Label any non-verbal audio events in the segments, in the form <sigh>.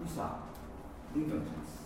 ミスター勉強します。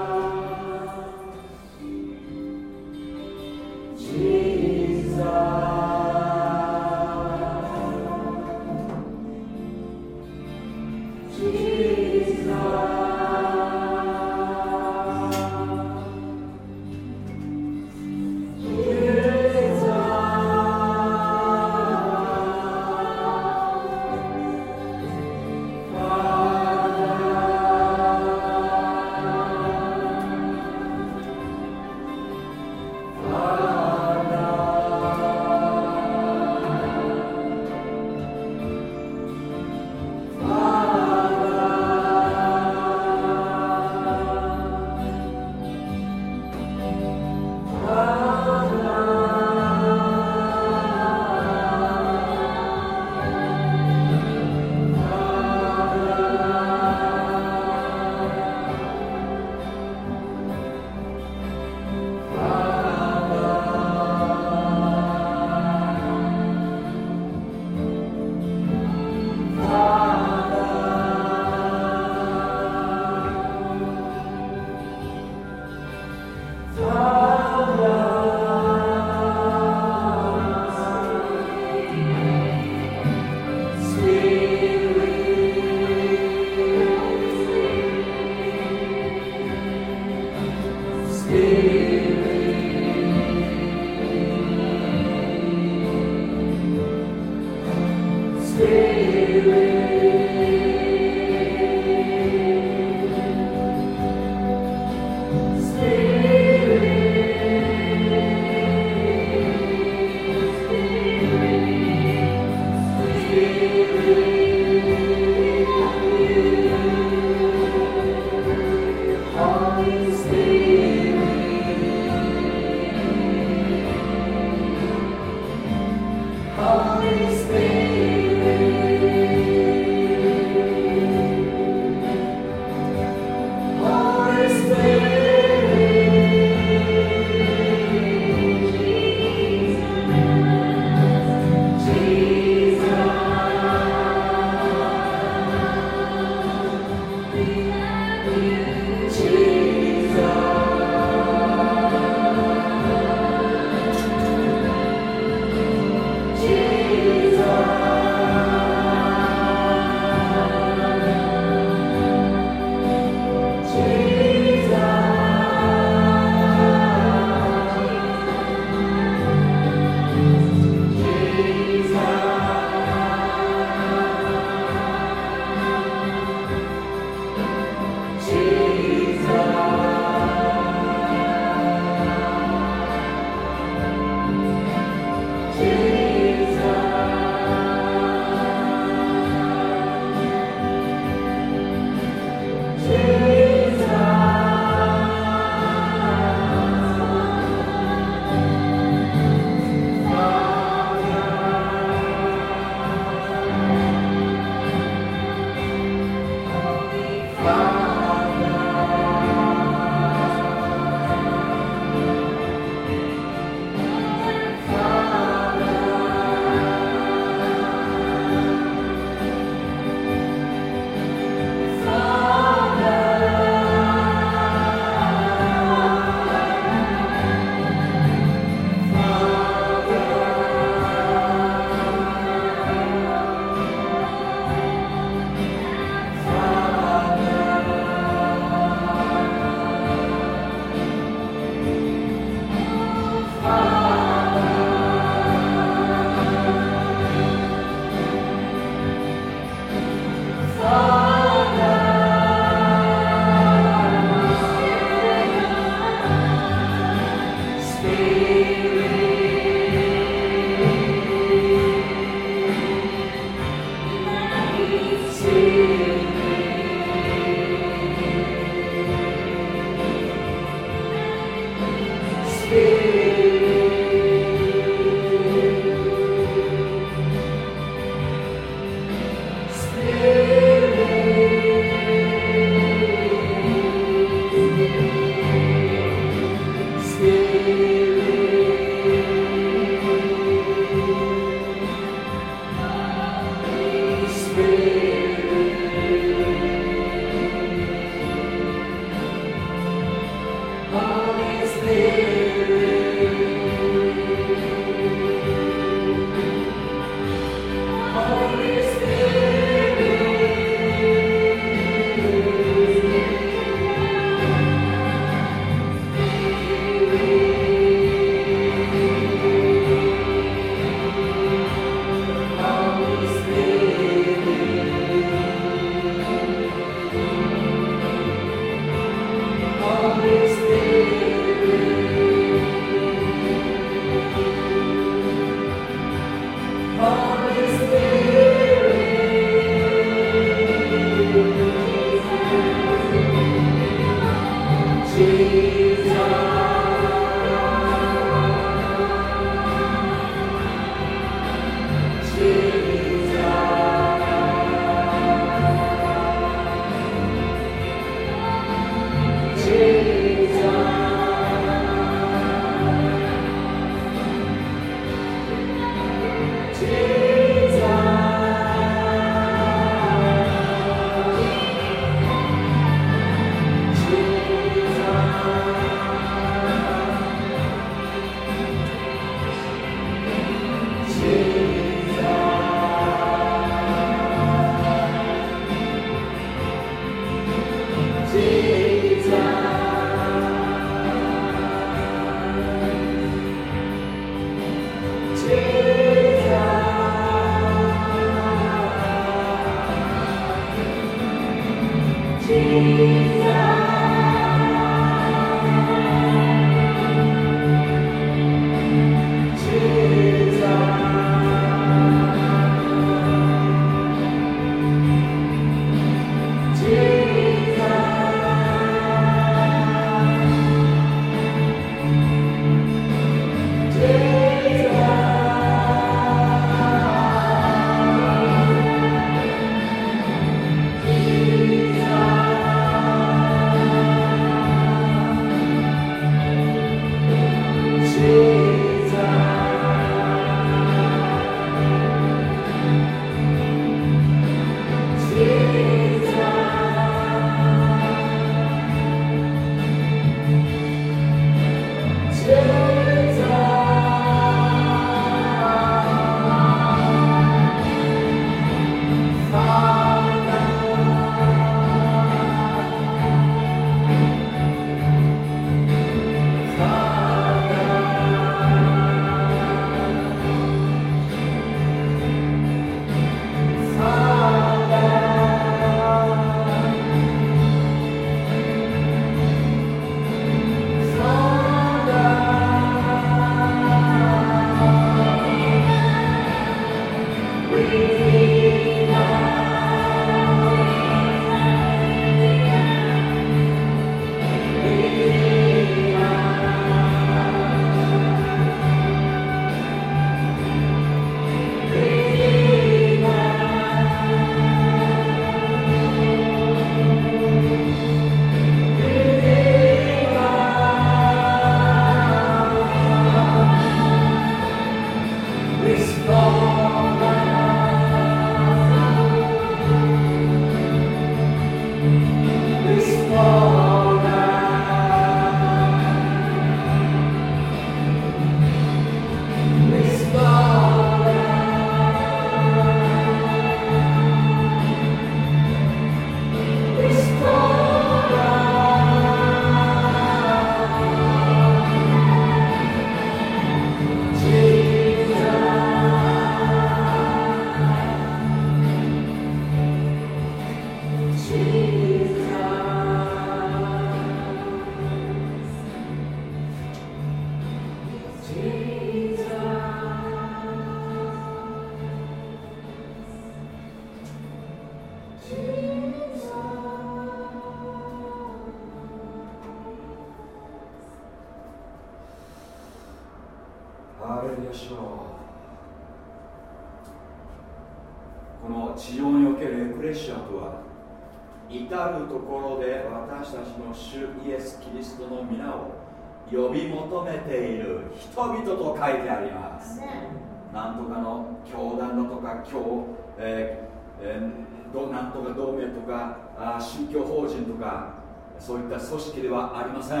そういった組織ではありません。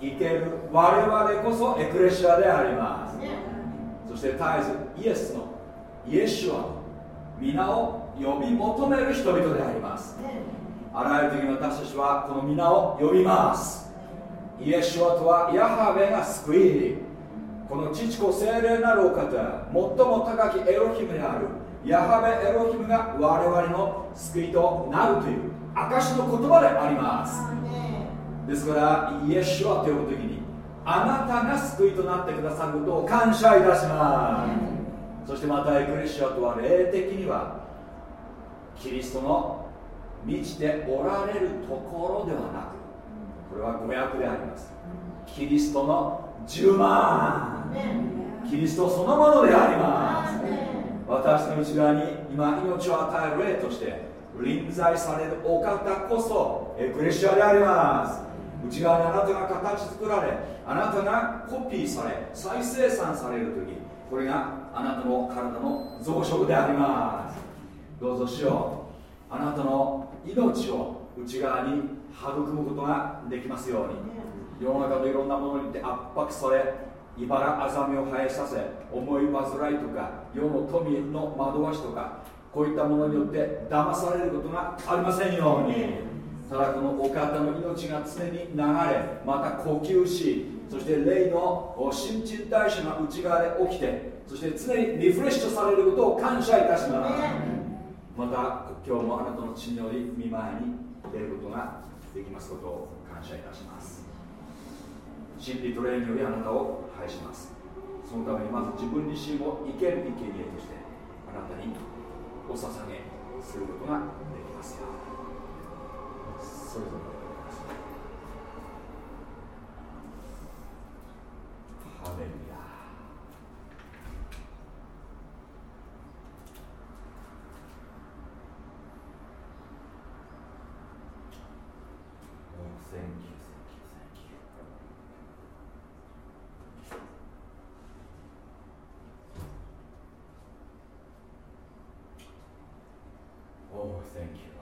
生ける我々こそエクレシアであります。そして絶えずイエスのイエシュアの皆を呼び求める人々であります。あらゆる時に私たちはこの皆を呼びます。イエシュアとはヤハベが救いこの父子精霊なるお方最も高きエロヒムであるヤハベエロヒムが我々の救いとなるという証の言葉であります。ですからイエシュアと呼ぶ時にあなたが救いとなってくださることを感謝いたします。そしてまたエクレシアとは霊的にはキリストの満ちておられるところではなくこれは誤訳であります。キリストの10万キリストそのものであります私の内側に今命を与える霊として臨在されるお方こそエクレシアであります。内側にあなたが形作られあなたがコピーされ再生産される時これがあなたの体の増殖であります。どうぞしよう。あなたの命を内側に育むことができますように。世の中のいろんなものに圧迫され茨あざみを生えさせ思い煩いとか世の富の惑わしとかこういったものによって騙されることがありませんように。ただこのお方の命が常に流れまた呼吸しそして霊の新陳代謝が内側で起きてそして常にリフレッシュされることを感謝いたします。また今日もあなたの血により見舞いに出ることができますことを感謝いたします心理トレーニングにあなたを拝します。そのためにまず自分自身を生ける生贄としてあなたにお捧げすることができますよそれぞれハレルヤ。Oh, thank Oh, thank you,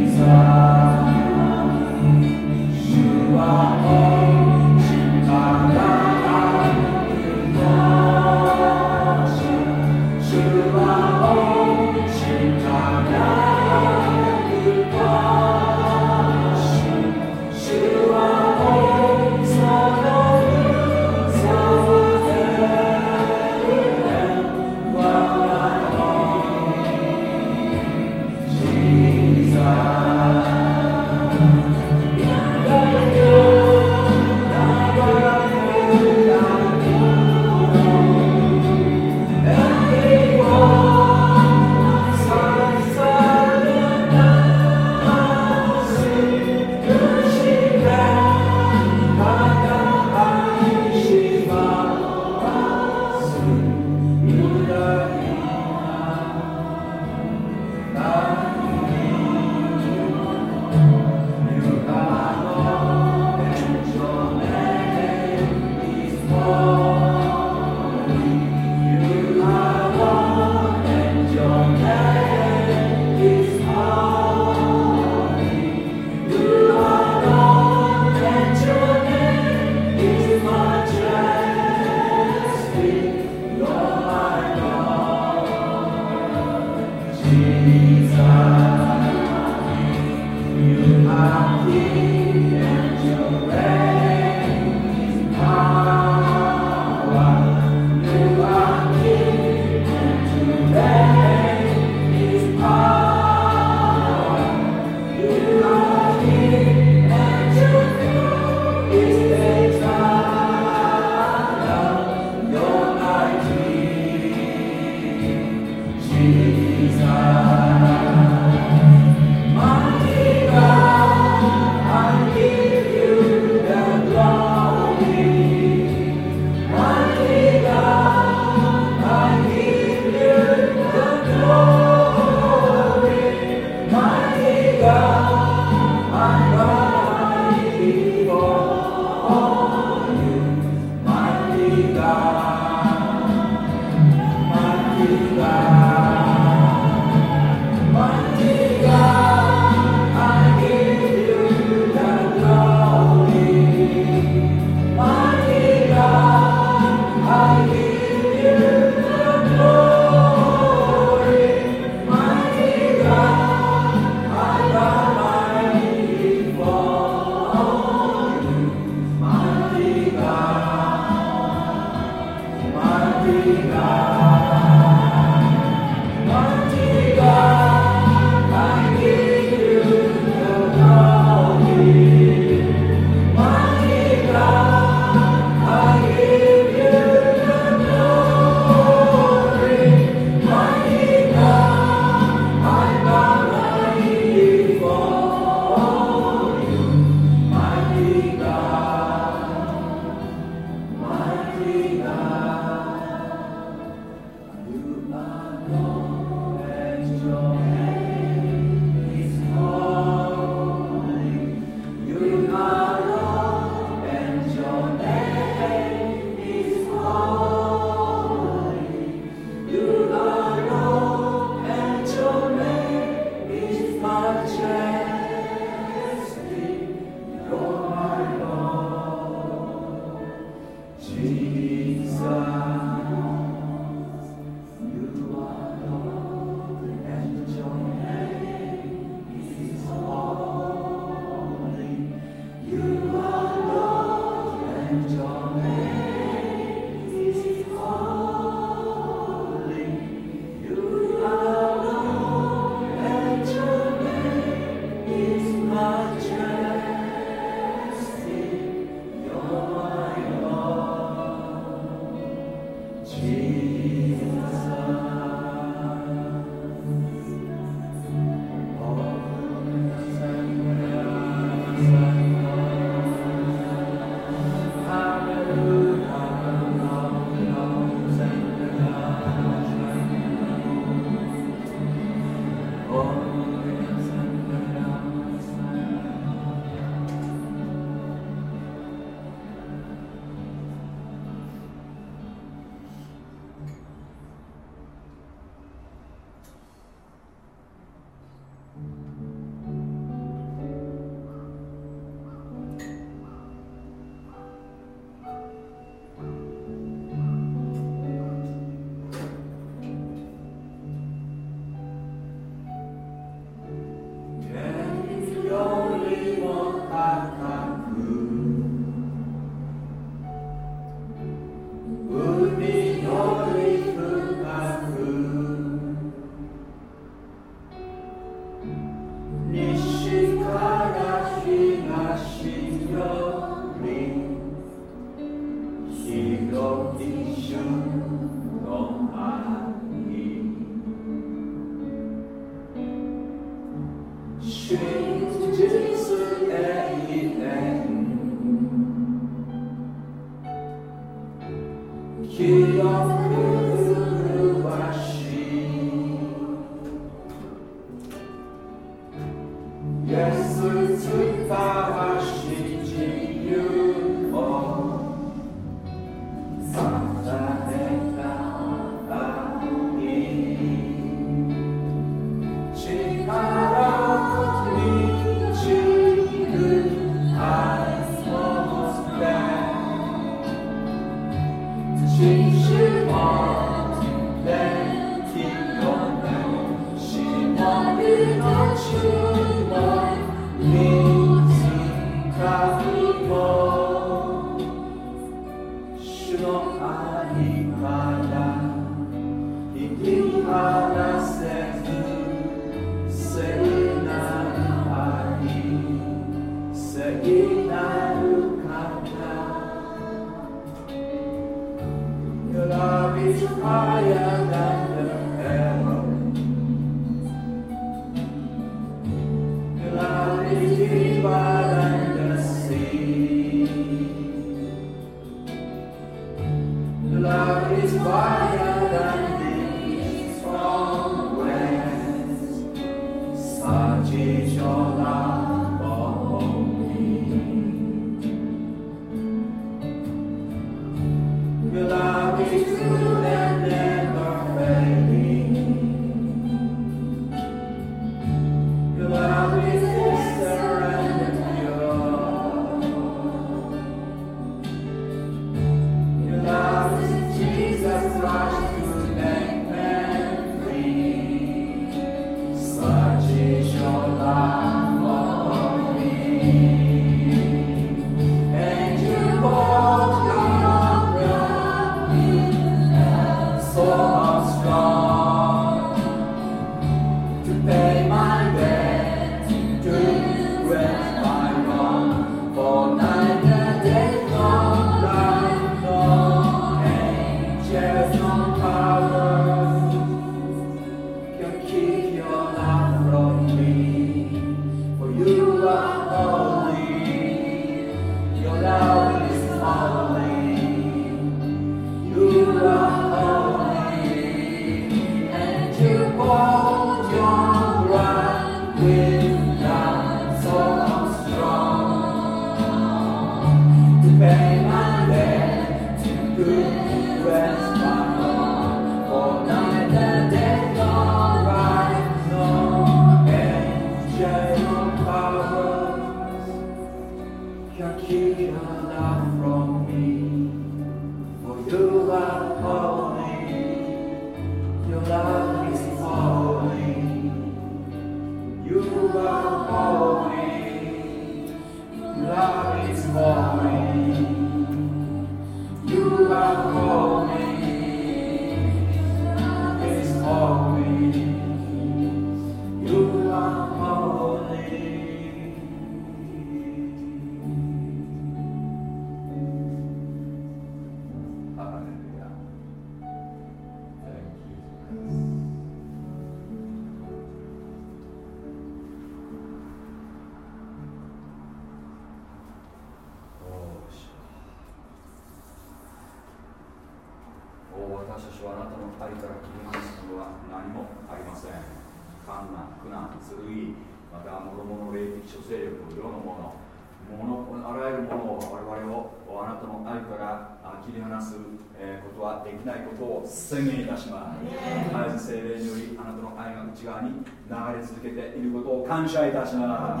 感謝いたしま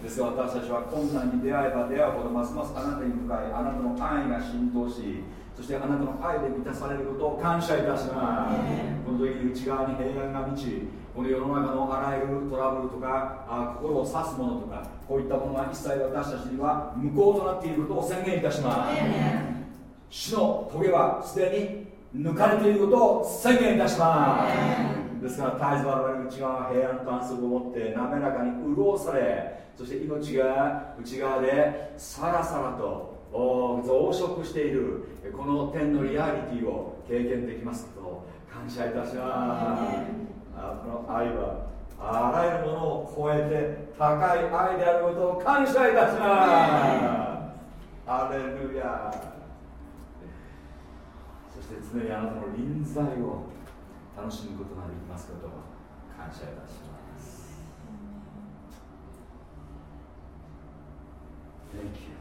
すですが私たちは困難に出会えば出会うほどますますあなたに向かいあなたの愛が浸透しそしてあなたの愛で満たされることを感謝いたしますこの時に内側に平安が満ちこの世の中のあらゆるトラブルとかあ心を刺すものとかこういったものは一切私たちには無効となっていることを宣言いたします。死の棘はすでに抜かれていることを宣言いたしますですから絶えず我々内側は平安と安息を持って滑らかに潤されそして命が内側でさらさらと増殖しているこの天のリアリティを経験できますことを感謝いたします。この愛はあらゆるものを超えて高い愛であることを感謝いたします。アレルヤ。そして常にあなたの臨在を楽しむことができますことを感謝いたします。Thank you.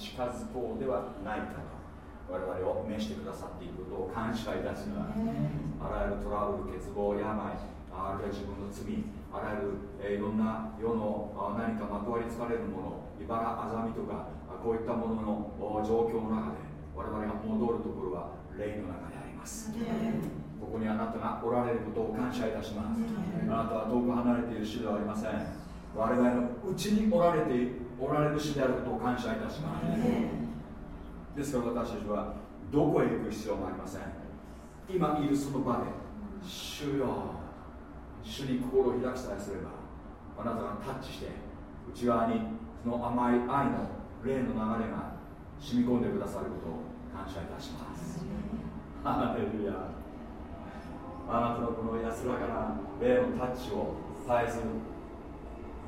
近づこうではないかと我々を召してくださっていることを感謝いたします。あらゆるトラブル欠乏病あるいは自分の罪あらゆる、えー、いろんな世の何かまとわりつかれるもの茨あざみとかこういったものの状況の中で我々が戻るところは霊の中であります。ここにあなたがおられることを感謝いたします。あなたは遠く離れている主ではありません。我々のうちにおられておられる主であることを感謝いたします。ですから私たちはどこへ行く必要もありません。今いるその場で主よ主に心を開きさえすればあなたがタッチして内側にその甘い愛の霊の流れが染み込んでくださることを感謝いたしますハレルヤ。あなたのこの安らかな霊のタッチを絶えず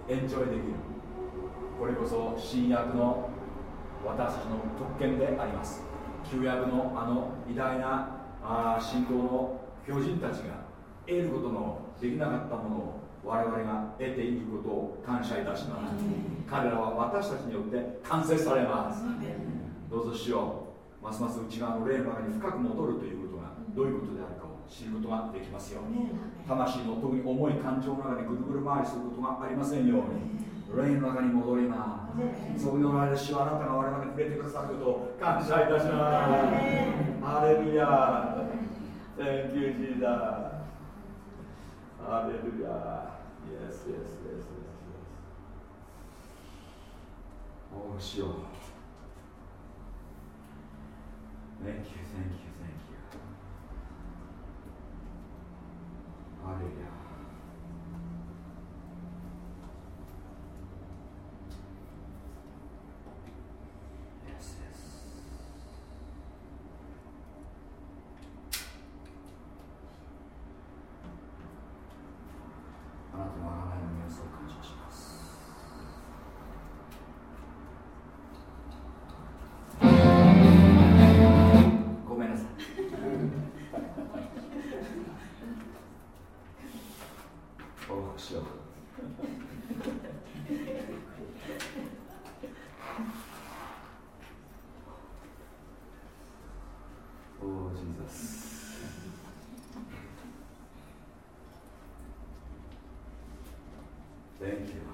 エンジョイできる。これこそ新約の私たちの特権であります。旧約のあの偉大なあ信仰の巨人たちが得ることのできなかったものを我々が得ていることを感謝いたします。彼らは私たちによって完成されます。どうぞしよう。ますます内側の霊の中に深く戻るというどういうことであるかを知ることができますように。魂の特に重い感情の中にぐるぐる回りすることがありませんように。霊の中に戻ります。そこにおられるはあなたが我々に触れてくださることを感謝いたします。アレルヤ。Thank you Jesus アレルヤ。Yes, yes, yes, yes, yes おうしよ。う Thank you, thank you. あなたのあらゆる皆さん Thank you.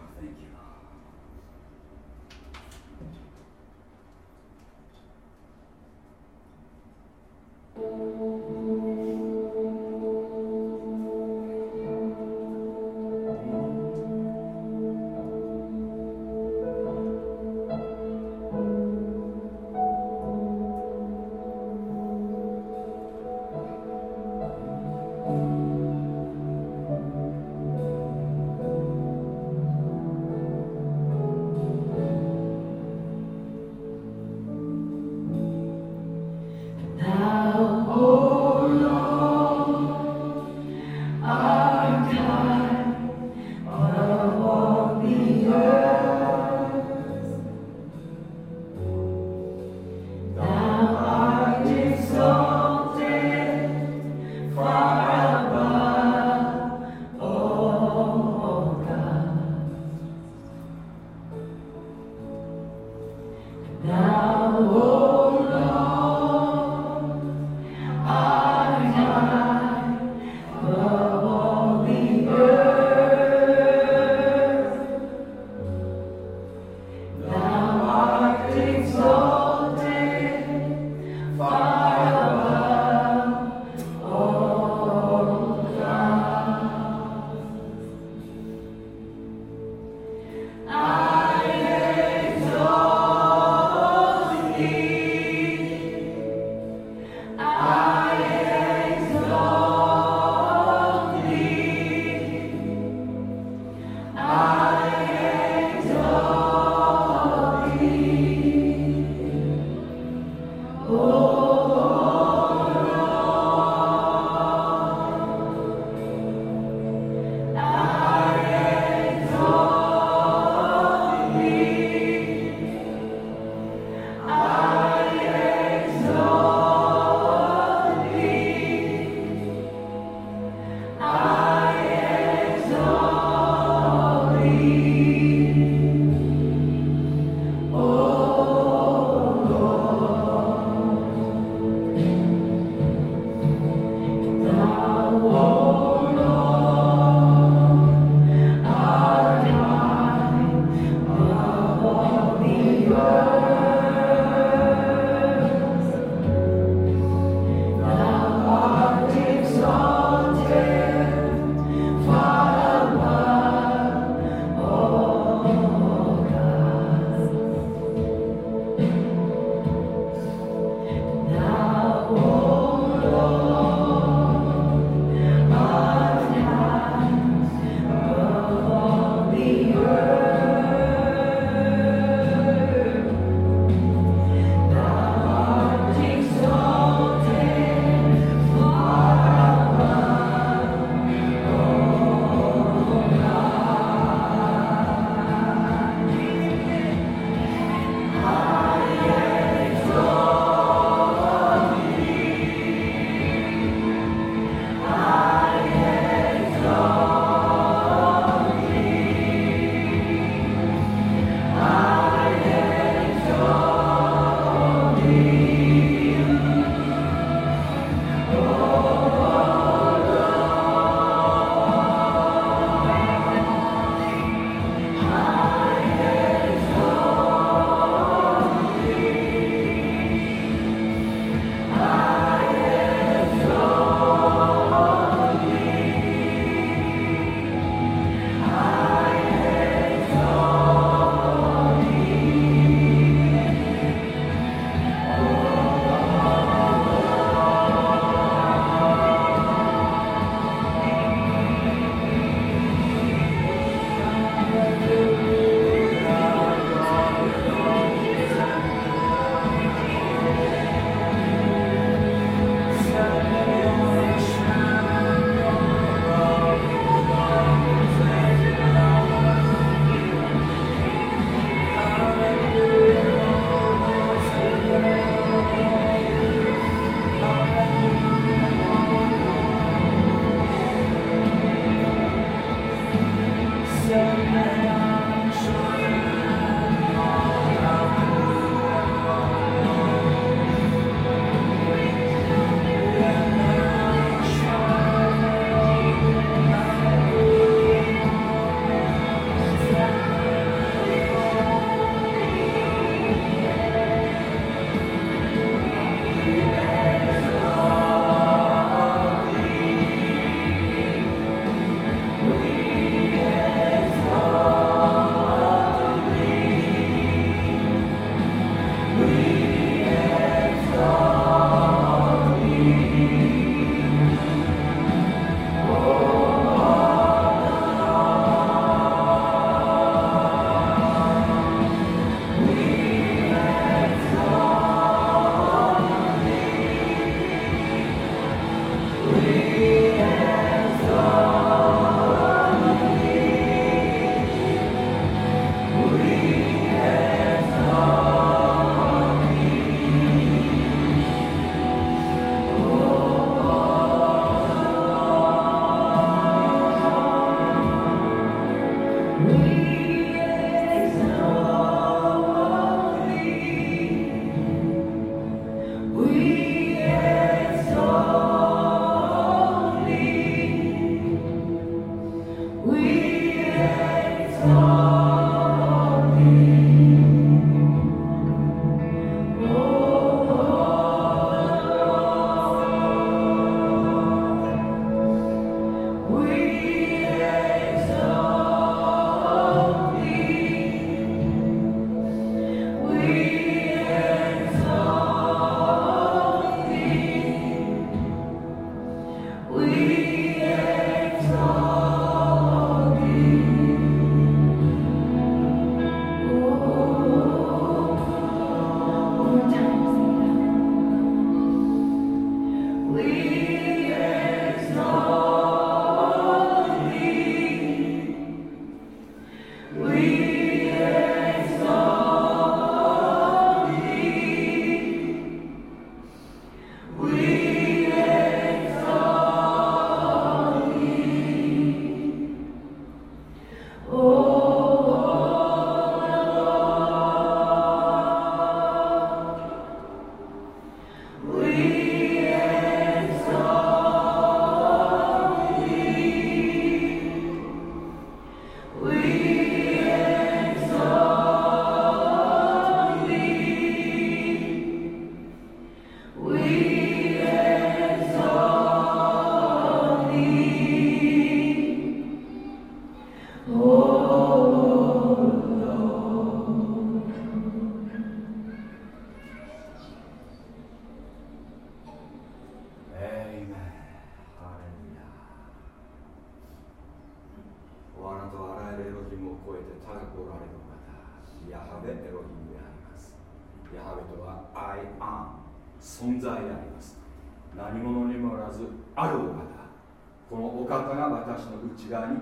内側に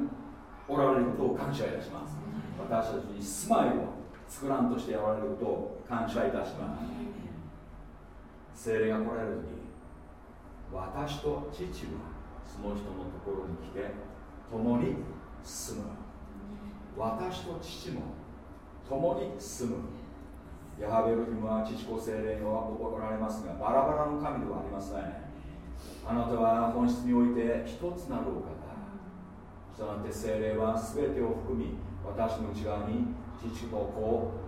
おられることを感謝いたします。私たちに住まいを作らんとしてやられることを感謝いたします。精霊が来られる時私と父はその人のところに来て共に住む。私と父も共に住む。ヤハベルヒムは父子精霊は怒られますがバラバラの神ではありません。あなたは本質において一つなるお方。したがって精霊は全てを含み私の内側に父と子を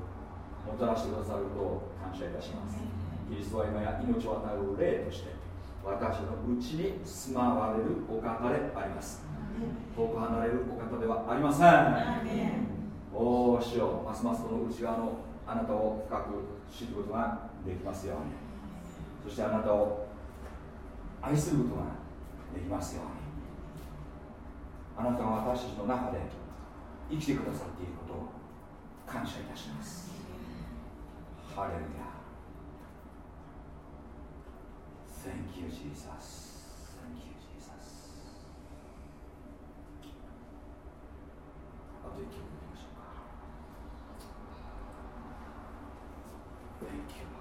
もたらしてくださることを感謝いたします。キリストは今や命を与える霊として私のうちに住まわれるお方であります。遠く離れるお方ではありません。おおしよますますこの内側のあなたを深く知ることができますように。そしてあなたを愛することができますようにあなたが私たちの中で生きてくださっていることを感謝いたしますハレルヤ Thank you, Jesus. あと1曲 Thank you.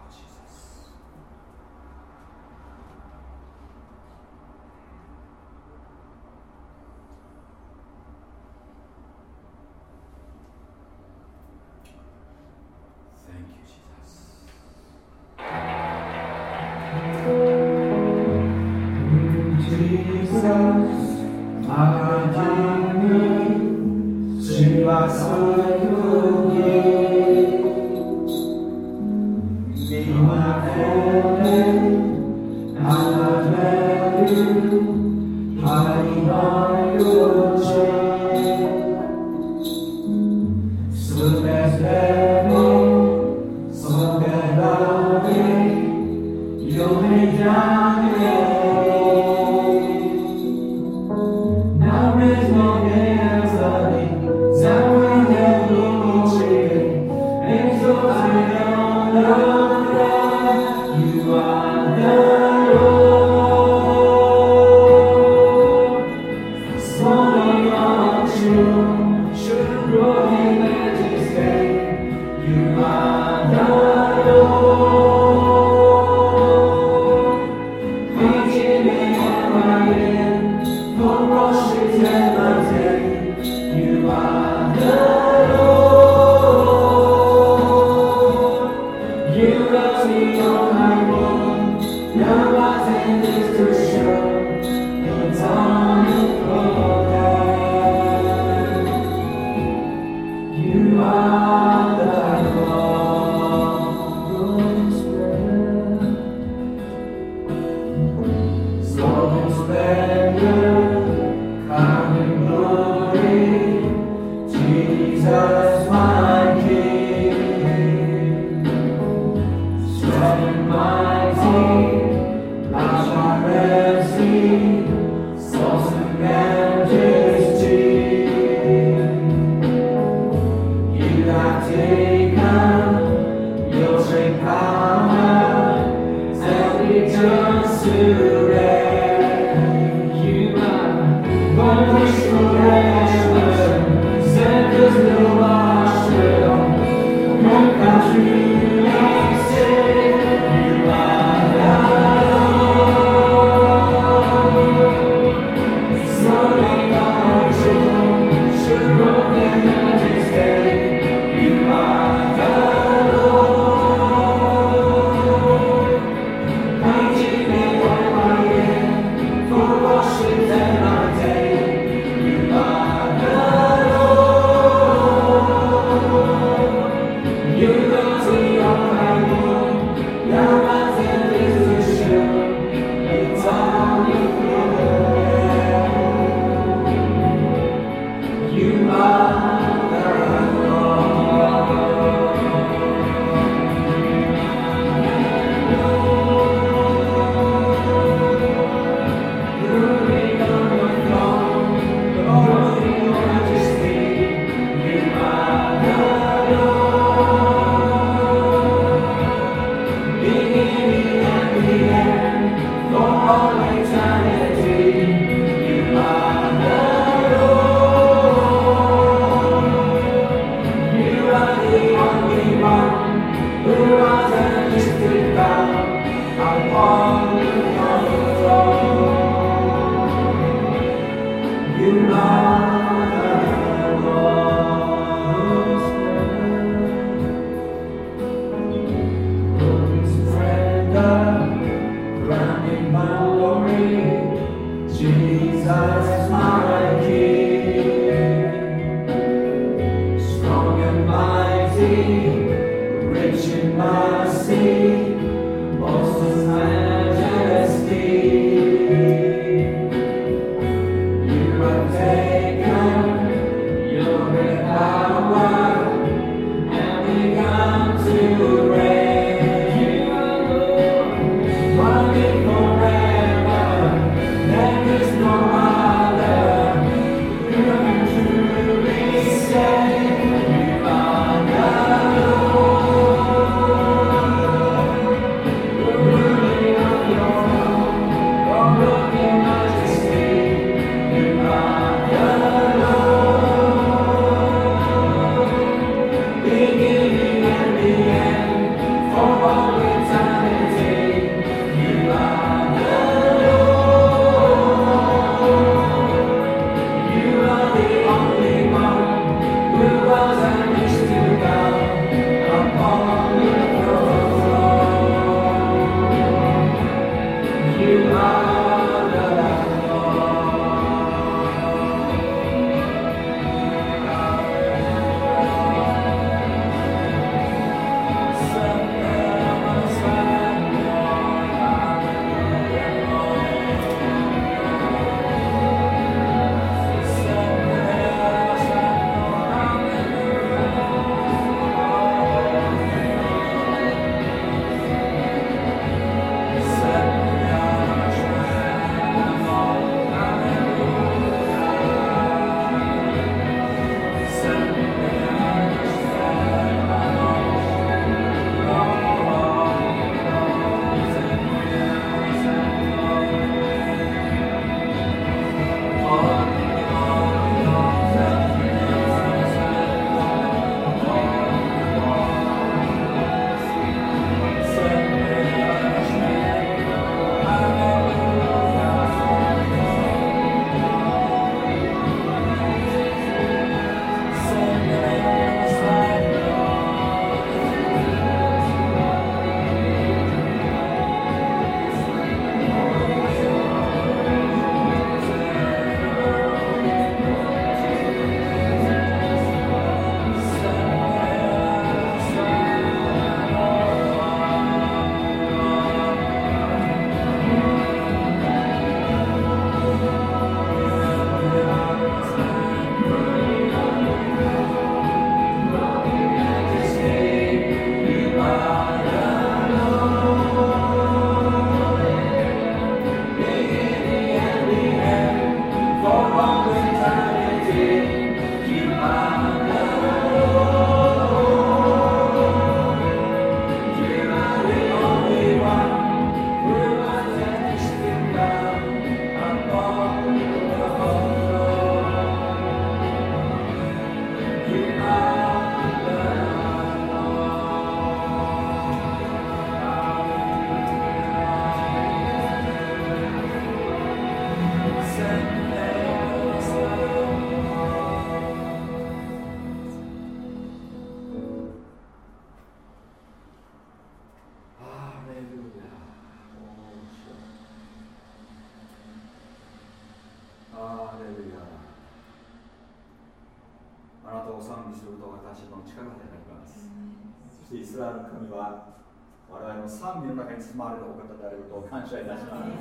スラエルの神は我々の賛美の中に包まれるお方であることを感謝いたします。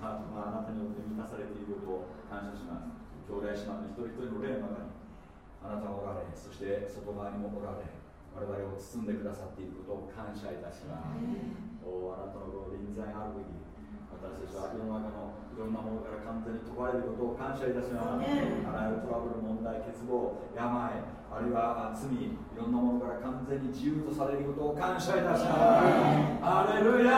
ハーあなたによって満たされていることを感謝します。兄弟姉妹の一人一人の霊の中にあなたがおられ、そして外側にもおられ、我々を包んでくださっていることを感謝いたします。おあなたのご臨在あるべき、私たちは世の中のいろんなものから完全に解かれることを感謝いたします、ね、あらゆるトラブル問題欠乏病あるいは罪いろんなものから完全に自由とされることを感謝いたします、ね、アレルヤ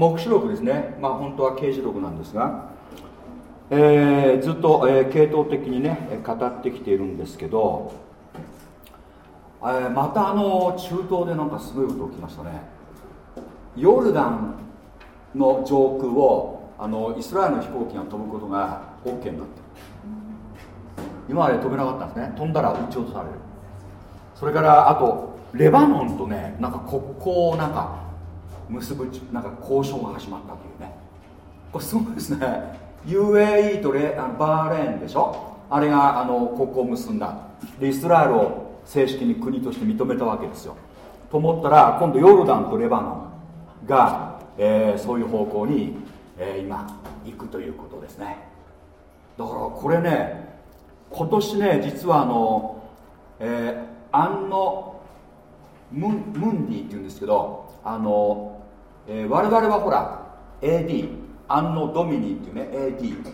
黙示録ですね。まあ本当は刑事録なんですが、えー、ずっと、えー、系統的にね語ってきているんですけど、えー、またあの中東でなんかすごいこと起きましたね。ヨルダンの上空をあのイスラエルの飛行機が飛ぶことが OK になってる。今まで飛べなかったんですね。飛んだら撃ち落とされる。それからあとレバノンとねなんか国交をなんか結ぶなんか交渉が始まったというね。これすごいですね。UAE とレあのバーレーンでしょ？あれがあの国交を結んだ。でイスラエルを正式に国として認めたわけですよ。と思ったら今度ヨルダンとレバノンが、えー、そういう方向に、えー、今行くということですね。だからこれね今年ね実はあの、えー、アンノムンムンディっていうんですけどあのえー、我々はほら AD アンノ・ドミニーっていうね AD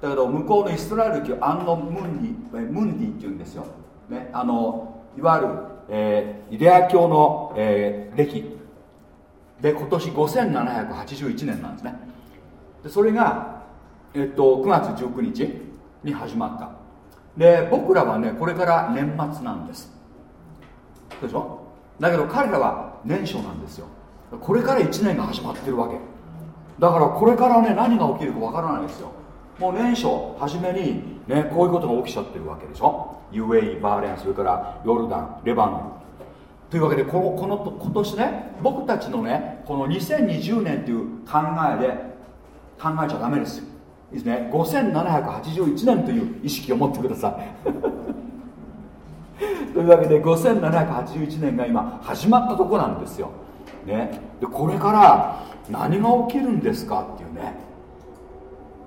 だけど向こうのイスラエル教アンノ・ムンディムンディっていうんですよ、ね、あのいわゆる、えー、ユダヤ教の、えー、歴。で今年5781年なんですね。でそれが、えっと、9月19日に始まった。で僕らはねこれから年末なんです。でしょ？だけど彼らは年初なんですよ。これから1年が始まってるわけ。だからこれからね何が起きるかわからないですよ。もう年初初めにねこういうことが起きちゃってるわけでしょ。UAE バーレンそれからヨルダンレバノン。というわけでこのこの今年ね僕たちのねこの2020年という考えで考えちゃダメです。よいいですね。5781年という意識を持ってください。<laughs> というわけで5781年が今始まったとこなんですよ。ね、でこれから何が起きるんですかっていうね。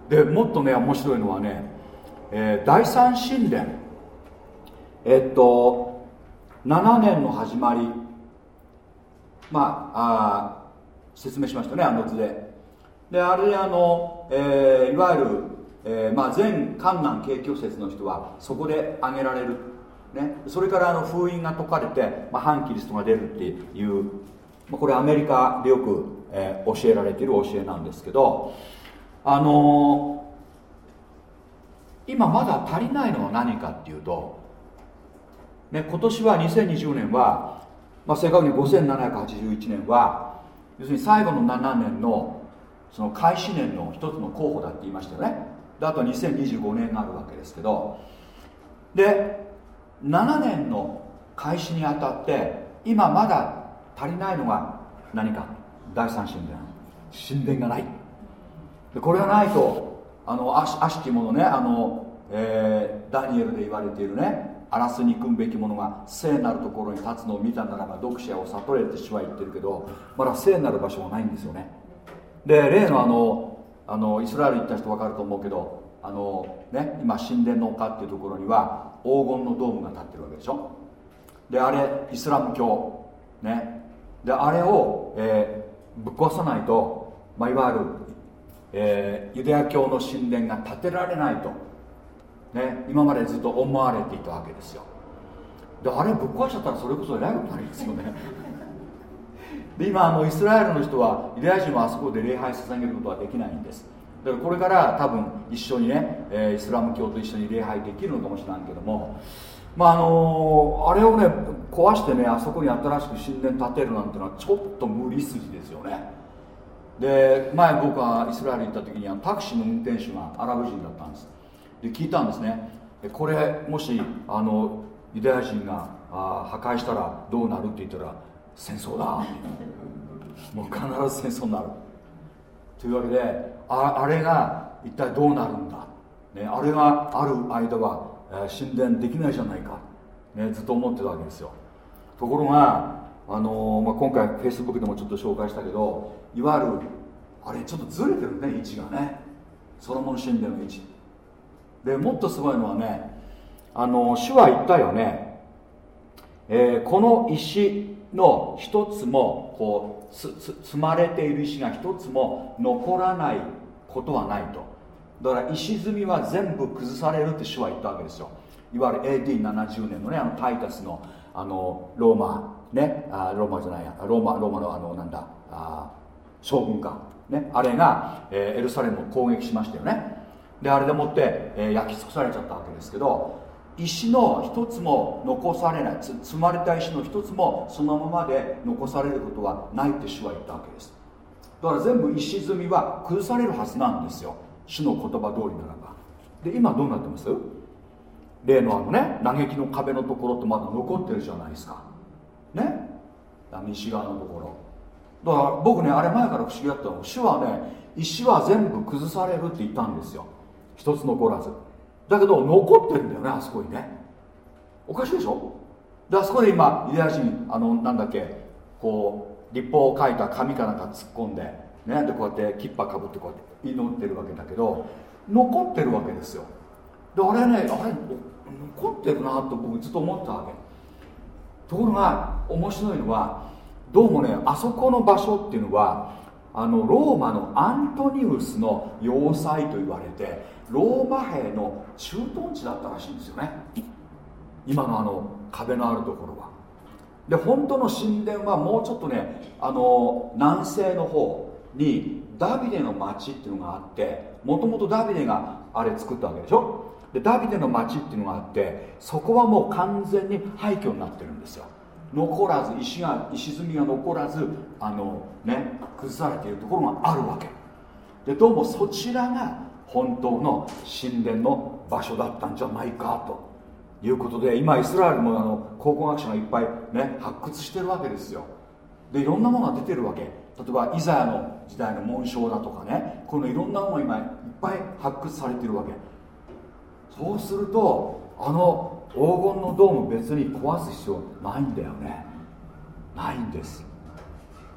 でもっとね面白いのはね、えー、第三神殿。えっと7年の始まり。まああ説明しましたねあの図で。であれあの、えー、いわゆる、えーまあ、全観南景挙説の人はそこで挙げられる、ね、それからあの封印が解かれて、まあ、反キリストが出るっていうこれアメリカでよく、えー、教えられている教えなんですけどあのー、今まだ足りないのは何かっていうと、ね、今年は2020年は、まあ、正確に5781年は要するに最後の7年のその開始年の一つの候補だって言いましたよね。であと2025年があるわけですけどで7年の開始にあたって今まだ足りないのが何か？第三神殿。神殿がない。でこれがないとあの悪しきものねあの、えー、ダニエルで言われているね荒らすに組むべきものが聖なるところに立つのを見たならば読者を悟れって主は言ってるけどまだ聖なる場所はないんですよね。で例のあのあのイスラエル行った人分かると思うけどあの、ね、今神殿の丘っていうところには黄金のドームが立ってるわけでしょ。であれイスラム教。ね。であれを、えー、ぶっ壊さないと、まあ、いわゆる、えー、ユダヤ教の神殿が建てられないと、ね、今までずっと思われていたわけですよ。であれぶっ壊しちゃったらそれこそえらいことになりますよね。<laughs> で今あのイスラエルの人はユダヤ人はあそこで礼拝捧げることはできないんです。だからこれから多分一緒にね、えー、イスラム教と一緒に礼拝できるのかもしれないけどもまああのあれをね壊してねあそこに新しく神殿建てるなんてのはちょっと無理筋ですよね。で前僕がイスラエルに行った時にあのタクシーの運転手がアラブ人だったんです。で聞いたんですね。これもしあのユダヤ人があ破壊したらどうなるって言ったら戦争だ。<laughs> もう必ず戦争になる。というわけでああれが一体どうなるんだ、ね、あれがある間は神殿できないじゃないか、ね、ずっと思ってたわけですよ。ところが、あのー、まあ、今回フェイスブックでもちょっと紹介したけどいわゆるあれちょっとずれてるね位置がね。ソロモン神殿の位置。でもっとすごいのはねあの主は言ったよね、えー、この石の一つもこう積まれている石が一つも残らないことはないと。だから石積みは全部崩されるって主は言ったわけですよ。いわゆる AD70 年のねあのタイタスのあのローマねあローマじゃないやローマローマのあのなんだあ将軍か、ね、あれが、えーエルサレムを攻撃しましたよね。であれでもって、えー焼き尽くされちゃったわけですけど石の一つも残されないつ積まれた石の一つもそのままで残されることはないって主は言ったわけです。だから全部石積みは崩されるはずなんですよ。主の言葉通りならば。で今どうなってます？例のあのね嘆きの壁のところってまだ残ってるじゃないですか。ね？あ西側のところ。だから僕ねあれ前から不思議だったの。主はね石は全部崩されるって言ったんですよ。一つ残らず。だけど残ってるんだよねあそこにね。おかしいでしょ？であそこで今ユダヤ人あのなんだっけこう立法を書いた紙かなんか突っ込んでね。でこうやってキッパかぶってこうやって祈ってるわけだけど残ってるわけですよ。であれねあれ残ってるなと僕ずっと思ったわけ。ところが面白いのはどうもねあそこの場所っていうのはあのローマのアントニウスの要塞と言われてローマ兵の駐屯地だったらしいんですよね。今のあの壁のあるところは。で本当の神殿はもうちょっとねあの南西の方にダビデの町っていうのがあってもともとダビデがあれ作ったわけでしょ？でダビデの町っていうのがあってそこはもう完全に廃墟になってるんですよ。残らず石が石積みが残らずあのね崩されているところがあるわけ。でどうもそちらが本当の神殿の場所だったんじゃないかということで今イスラエルもあの考古学者がいっぱいね発掘してるわけですよ。でいろんなものが出てるわけ。例えばイザヤの時代の紋章だとかねこのいろんなもの今いっぱい発掘されてるわけ。そうするとあの黄金のドーム別に壊す必要ないんだよね。ないんです。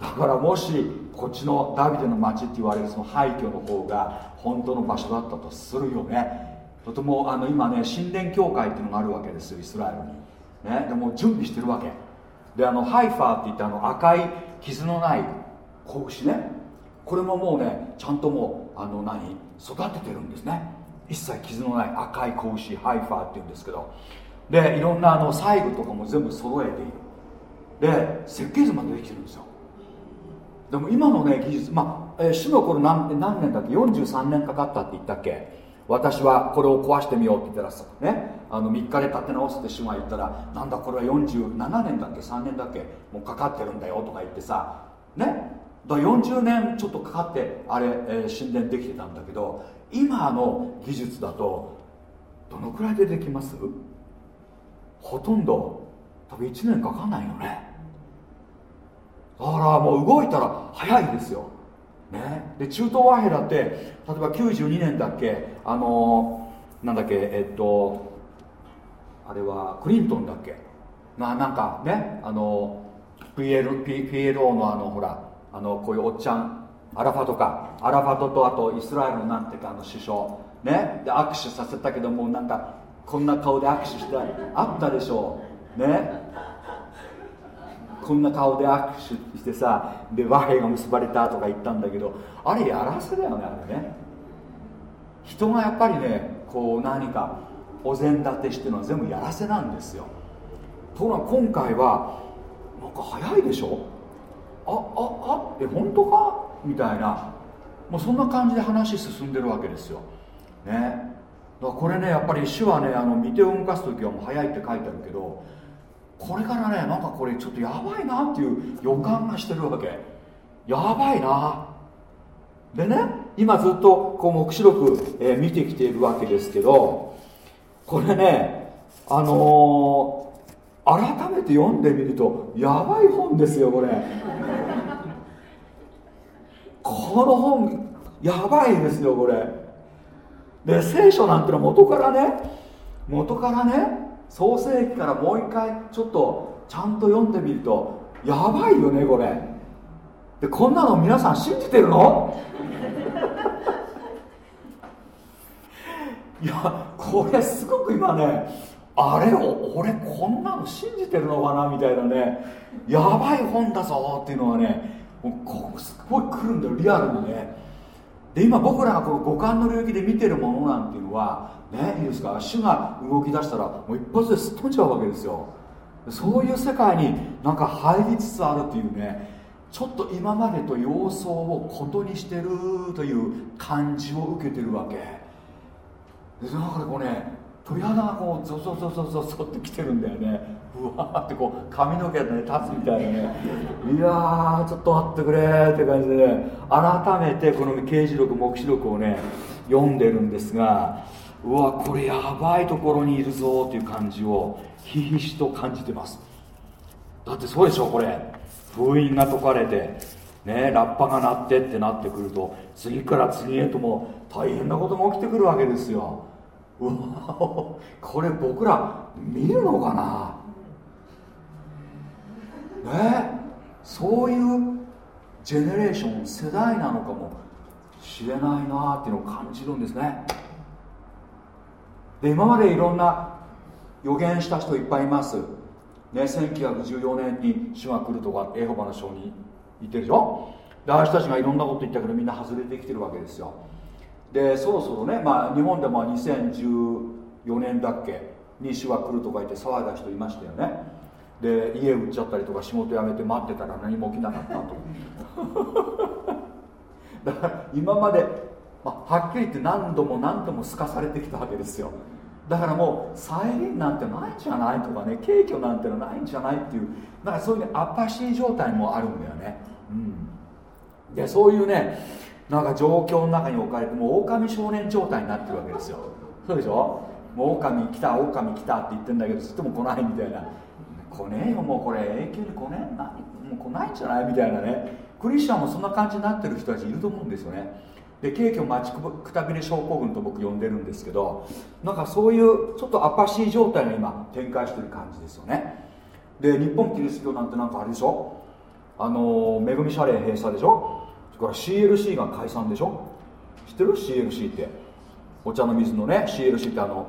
だからもしこっちのダビデの町って言われるその廃墟の方が本当の場所だったとするよね。とてもあの今ね神殿教会っていうのがあるわけですよイスラエルに、ね、でも準備してるわけ。であの heifer って言ってあの赤い傷のない子牛ね。これももうねちゃんともうあの何？育ててるんですね。一切傷のない赤い子牛 heifer って言うんですけど。でいろんなあの細部とかも全部揃えている。で設計図までできてるんですよ。でも今のね技術まあ、えー、主の頃何何年だっけ？43年かかったって言ったっけ？私はこれを壊してみようって言ったらさねあの3日で立て直すって主が言ったらなんだこれは47年だっけ？3年だっけ？もうかかってるんだよとか言ってさね？だから40年ちょっとかかってあれ、えー、神殿できてたんだけど今の技術だとどのくらいでできます？ほとんど多分1年かかんないよね。だからもう動いたら早いですよ、ね、で中東和平だって例えば92年だっけあのー、なんだっけえっとあれはクリントンだっけ？ななんかねあの PL PLO のあのほらあのこういうおっちゃんアラファトかアラファトとあとイスラエルのなんていうかあの首相ね？で握手させたけどもなんかこんな顔で握手してあったでしょう。ね？こんな顔で握手してさで和平が結ばれたとか言ったんだけどあれやらせだよねあれね。人がやっぱりねこう何かお膳立てしてるのは全部やらせなんですよ。ところが今回はなんか早いでしょ？あああえ本当か？みたいな。もうそんな感じで話進んでるわけですよ。ね。だからこれねやっぱり主はねあの見て動かす時はもう早いって書いてあるけどこれからねなんかこれちょっとやばいなっていう予感がしてるわけ。やばいな。でね今ずっとこう黙示録、えー、見てきているわけですけどこれねあのー、改めて読んでみるとやばい本ですよこれ。この本やばいですよこれ。で聖書なんてのは元からね元からね創世記からもう一回ちょっとちゃんと読んでみるとやばいよねこれ。でこんなの皆さん信じてるの？いやこれすごく今ねあれを俺こんなの信じてるのかなみたいなねやばい本だぞっていうのはねこすごい来るんだよリアルにね。で今僕らがこの五感の領域で見てるものなんていうのはねいいですか？主が動き出したらもう一発ですっ飛んじゃうわけですよ。そういう世界になんか入りつつあるっていうねちょっと今までと様相をことにしてるという感じを受けてるわけ。だからこうね鳥肌がこうゾゾゾゾゾゾってきてるんだよね。うわーってこう髪の毛でね立つみたいなね。いやーちょっと待ってくれって感じでね。改めてこの刑事録黙示録をね読んでるんですがうわこれやばいところにいるぞっていう感じをひひしと感じてます。だってそうでしょこれ。封印が解かれてねラッパが鳴ってってなってくると次から次へとも大変なことが起きてくるわけですよ。うわこれ僕ら見るのかな？ねそういうジェネレーション世代なのかもしれないなっていうのを感じるんですね。で今までいろんな予言した人いっぱいいます、ね、1914年に主が来るとかエホバの書に言ってるでしょ？でああいう人たちがいろんなこと言ったけどみんな外れてきてるわけですよ。でそろそろね、まあ、日本でも2014年だっけに主が来るとか言って騒いだ人いましたよね。で家売っちゃったりとか仕事辞めて待ってたら何も起きなかったと。<laughs> だから今まで、まあ、はっきり言って何度も何度もすかされてきたわけですよ。だからもう再臨なんてないんじゃないとかね景挙なんてのないんじゃないっていうなんかそういうねアッパシー状態もあるんだよね、うん、でそういうねなんか状況の中に置かれてもう狼少年状態になってるわけですよ。そうでしょ？もう狼来た狼来たって言ってんだけどずっとも来ないみたいな。来ねえよもうこれ永久に来ねえな。もう来ないんじゃないみたいなね。クリスチャンもそんな感じになってる人たちいると思うんですよね。で景挙待ちくたびれ症候群と僕呼んでるんですけどなんかそういうちょっとアパシー状態が今展開してる感じですよね。で日本キリスト教なんてなんかあれでしょ？あの恵み謝礼閉鎖でしょ？それ CLC が解散でしょ？知ってる？CLC って。お茶の水のね CLC ってあの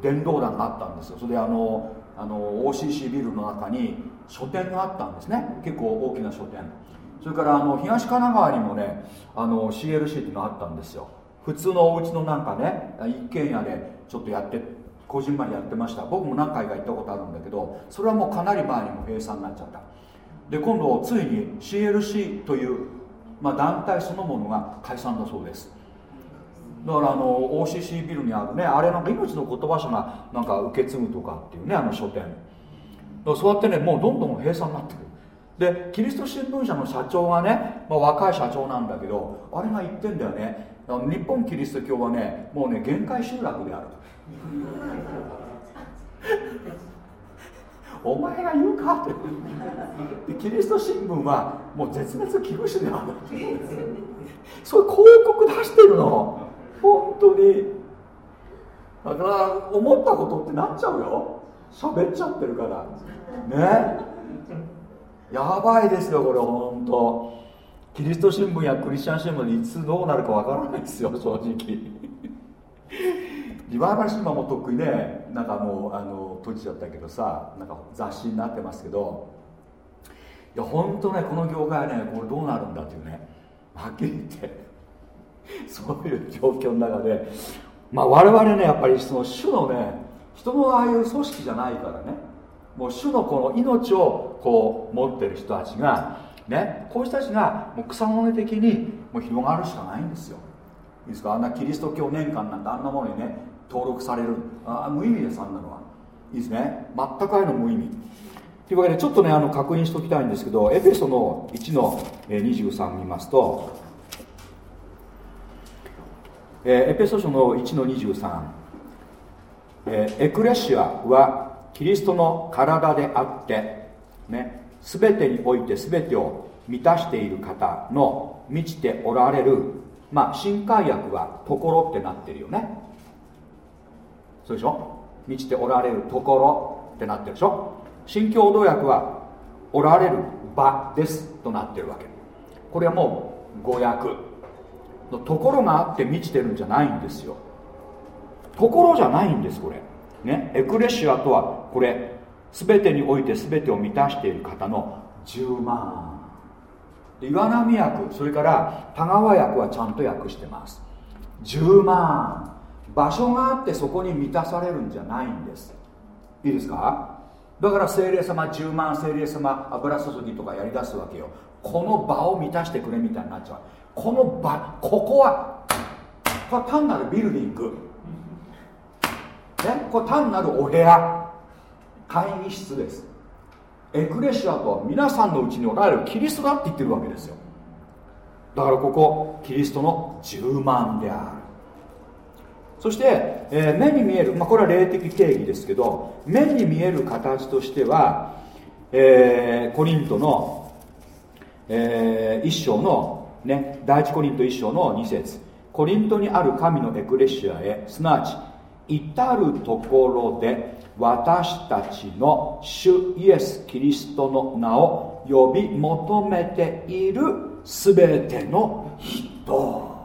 電動弾があったんですよ。それであのあの OCC ビルの中に書店があったんですね。結構大きな書店。それからあの東神奈川にもねあの CLC っていうのがあったんですよ。普通のお家のなんかね一軒家でちょっとやってこじんまりやってました。僕も何回か行ったことあるんだけどそれはもうかなり前にも閉鎖になっちゃった。で今度ついに CLC という、まあ、団体そのものが解散だそうです。だからあの OCC ビルにあるねあれなんか命の言葉書がなんか受け継ぐとかっていうねあの書店。そうやってねもうどんどん閉鎖になってくる。でキリスト新聞社の社長がね、まあ、若い社長なんだけどあれが言ってんだよね。日本キリスト教はねもうね限界集落であるお前が言うかって。でキリスト新聞はもう絶滅危惧種であるそういう広告出してるの。本当に。だから思ったことってなっちゃうよ。喋っちゃってるから。ね。やばいですよこれ本当。キリスト新聞やクリスチャン新聞でいつどうなるかわからないですよ正直。リバイバル新聞もとっくにねなんかもうあの閉じちゃったけどさなんか雑誌になってますけどいや本当ねこの業界ねこれどうなるんだっていうねはっきり言って <laughs> そういう状況の中でまあ我々ねやっぱりその主のね人のああいう組織じゃないからねもう主のこの命をこう持ってる人たちがねこういう人たちがもう草の根的にもう広がるしかないんですよ。いいですか？あんなキリスト教年間なんてあんなものにね登録される。あ無意味ですあんなのは。いいですね。全くああいうの無意味。というわけでちょっとねあの確認しておきたいんですけどエペソの1の23見ますと、えー、エペソ書の1の23、えー、エクレシアはキリストの体であってね全てにおいて全てを満たしている方の満ちておられるまあ新海薬はところってなってるよね。そうでしょ？満ちておられるところってなってるでしょ？新共同訳はおられる場ですとなってるわけ。これはもう語訳のところがあって満ちてるんじゃないんですよ。ところじゃないんですこれ。ね？エクレシアとはこれ全てにおいて全てを満たしている方の10万。岩波訳それから田川訳はちゃんと訳してます。10万。場所があってそこに満たされるんじゃないんです。いいですか？だから精霊様10万精霊様油注ぎとかやりだすわけよ。この場を満たしてくれみたいになっちゃう。この場ここはこれ単なるビルディング、ね、これ単なるお部屋。会議室です。エクレシアとは皆さんのうちにおられるキリストだって言ってるわけですよ。だからここキリストの10万である。そして、えー、目に見える、まあ、これは霊的定義ですけど目に見える形としては、えー、コリントの、えー、一章の、ね、第一コリント一章の2節。コリントにある神のエクレシアへすなわち至るところで私たちの主イエス・キリストの名を呼び求めているすべての人。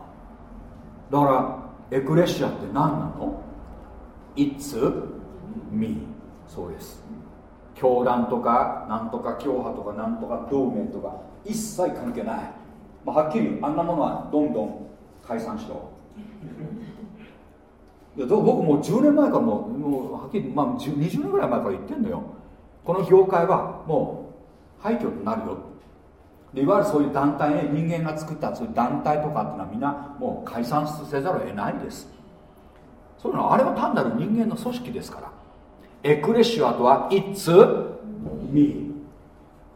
だからエクレシアって何なの ?It's me. そうです。教団とかなんとか教派とかなんとか同盟とか一切関係ない、まあ、はっきりあんなものはどんどん解散しろ。いや僕もう10年前からもうもうはっきり、まあ、20年ぐらい前から言ってんのよ。この業界はもう廃墟になるよでいわゆるそういう団体ね人間が作ったそういう団体とかっていうのはみんなもう解散せざるを得ないです。そういうのはあれは単なる人間の組織ですから。エクレシアとは It's me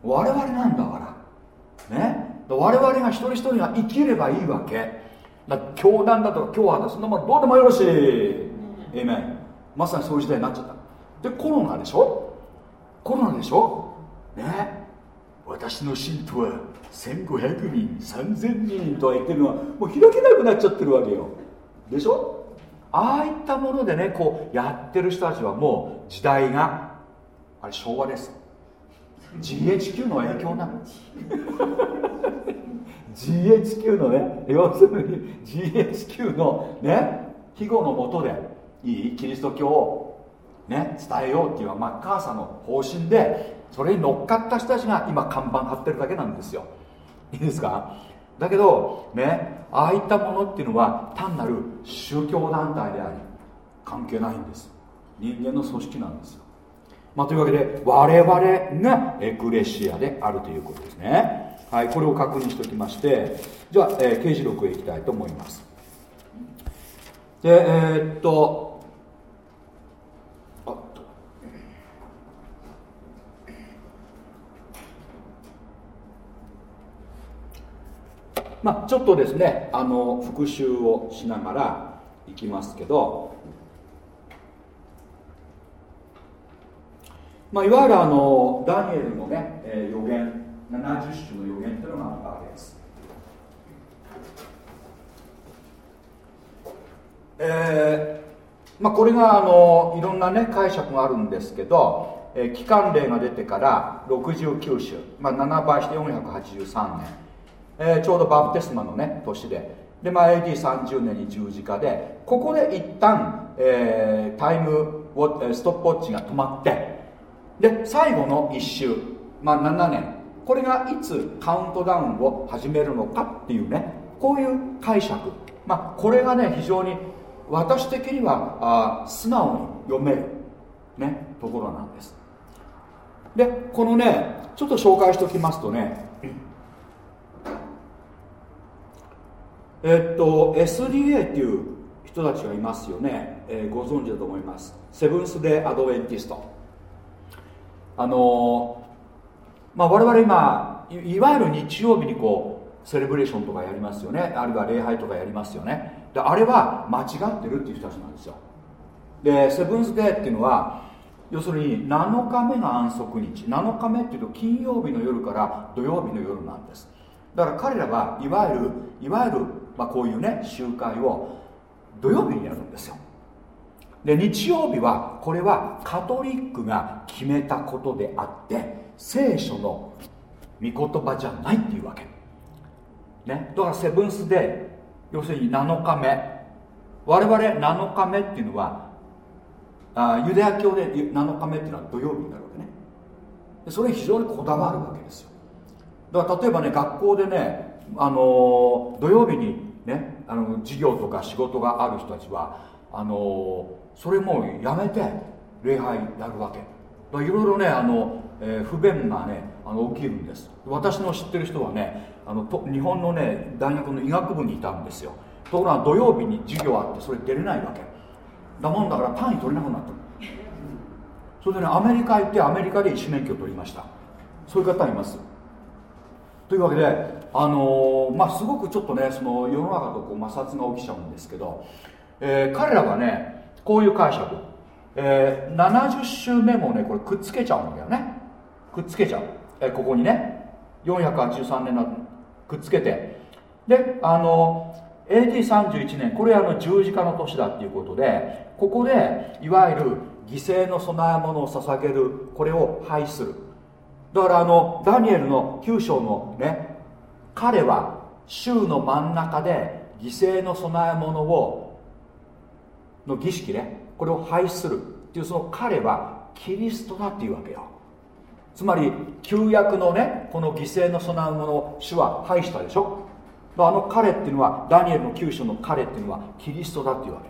我々なんだから。ね？我々が一人一人が生きればいいわけ。だ教団だとか教派だそんなものどうでもよろしい。えめんまさにそういう時代になっちゃった。でコロナでしょ？コロナでしょ？ね？私の信徒は1500人3000人とは言ってるのはもう開けなくなっちゃってるわけよ。でしょ？ああいったものでねこうやってる人たちはもう時代があれ昭和です GHQ の影響なの。<laughs> GHQ のね要するに GHQ のね庇護のもとでいいキリスト教をね伝えようっていうのはマッカーサーの方針でそれに乗っかった人たちが今看板貼ってるだけなんですよ。いいですか？だけどねああいったものっていうのは単なる宗教団体であり関係ないんです。人間の組織なんですよ。まあ、というわけで我々がエクレシアであるということですね。はい、これを確認しておきましてじゃあ、えー、刑事録へ行きたいと思います。でえー、っとあっとまあちょっとですねあの復習をしながらいきますけどまあ、いわゆるあのダニエルのね、えー、予言70種の予言というのがあったわけです。えーまあ、これがあのいろんな、ね、解釈があるんですけど、えー、期間例が出てから69種、まあ、7倍して483年、えー、ちょうどバプテスマの、ね、年で。で、まあ、AD30 年に十字架でここで一旦、えー、タイムストップウォッチが止まってで最後の1周、まあ、7年。これがいつカウントダウンを始めるのかっていうねこういう解釈。まあこれがね非常に私的にはあ素直に読めるねところなんです。でこのねちょっと紹介しておきますとねえっと SDA っていう人たちがいますよね、えー、ご存知だと思います。セブンス・デ・アドベンティスト。あのまあ、我々今いわゆる日曜日にこうセレブレーションとかやりますよね。あるいは礼拝とかやりますよね。であれは間違ってるっていう人たちなんですよ。でセブンスデーっていうのは要するに7日目の安息日。7日目っていうと金曜日の夜から土曜日の夜なんです。だから彼らはいわゆるいわゆる、まあ、こういうね集会を土曜日にやるんですよ。で日曜日はこれはカトリックが決めたことであって聖書の御言葉じゃないっていうわけ、ね、だからセブンスで要するに7日目。我々7日目っていうのはあユダヤ教で7日目っていうのは土曜日になるわけね。それ非常にこだわるわけですよ。だから例えばね学校でね、あの、土曜日にねあの授業とか仕事がある人たちはあの、それもやめて礼拝やるわけ。いろいろねあの、えー不便がねあの起きるんです。私の知ってる人はねあのと日本のね大学の医学部にいたんですよ。ところが土曜日に授業あってそれ出れないわけ。だもんだから単位取れなくなった。それでねアメリカ行ってアメリカで医師免許を取りました。そういう方います。というわけであのーまあすごくちょっとねその世の中とこう摩擦が起きちゃうんですけど、えー彼らはねこういう解釈、えー70週目もねこれくっつけちゃうんだよね。くっつけちゃう、えーここにね483年のくっつけて。であの AD31 年これあの十字架の年だっていうことでここでいわゆる犠牲の供え物を捧げるこれを廃止する。だからあのダニエルの9章のね彼は週の真ん中で犠牲の供え物をの儀式ねこれを廃止するっていうその彼はキリストだっていうわけよ。つまり旧約のねこの犠牲の供え物を主は廃したでしょ。あの彼っていうのはダニエルの9章の彼っていうのはキリストだっていうわけ。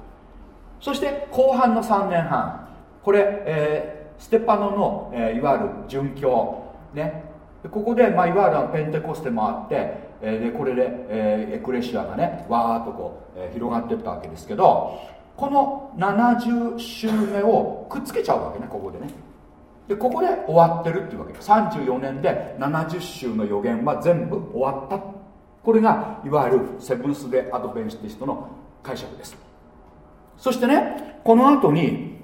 そして後半の3年半これ、えーステパノの、えーいわゆる殉教。ね。ここで、まあ、いわゆるペンテコステもあって、えーでこれで、えーエクレシアがねわーっとこう、えー広がっていったわけですけどこの70週目をくっつけちゃうわけねここでね。でここで終わってるっていうわけ34年で70週の予言は全部終わった。これがいわゆるセブンス・デ・アドベンチティストの解釈です。そしてねこの後に、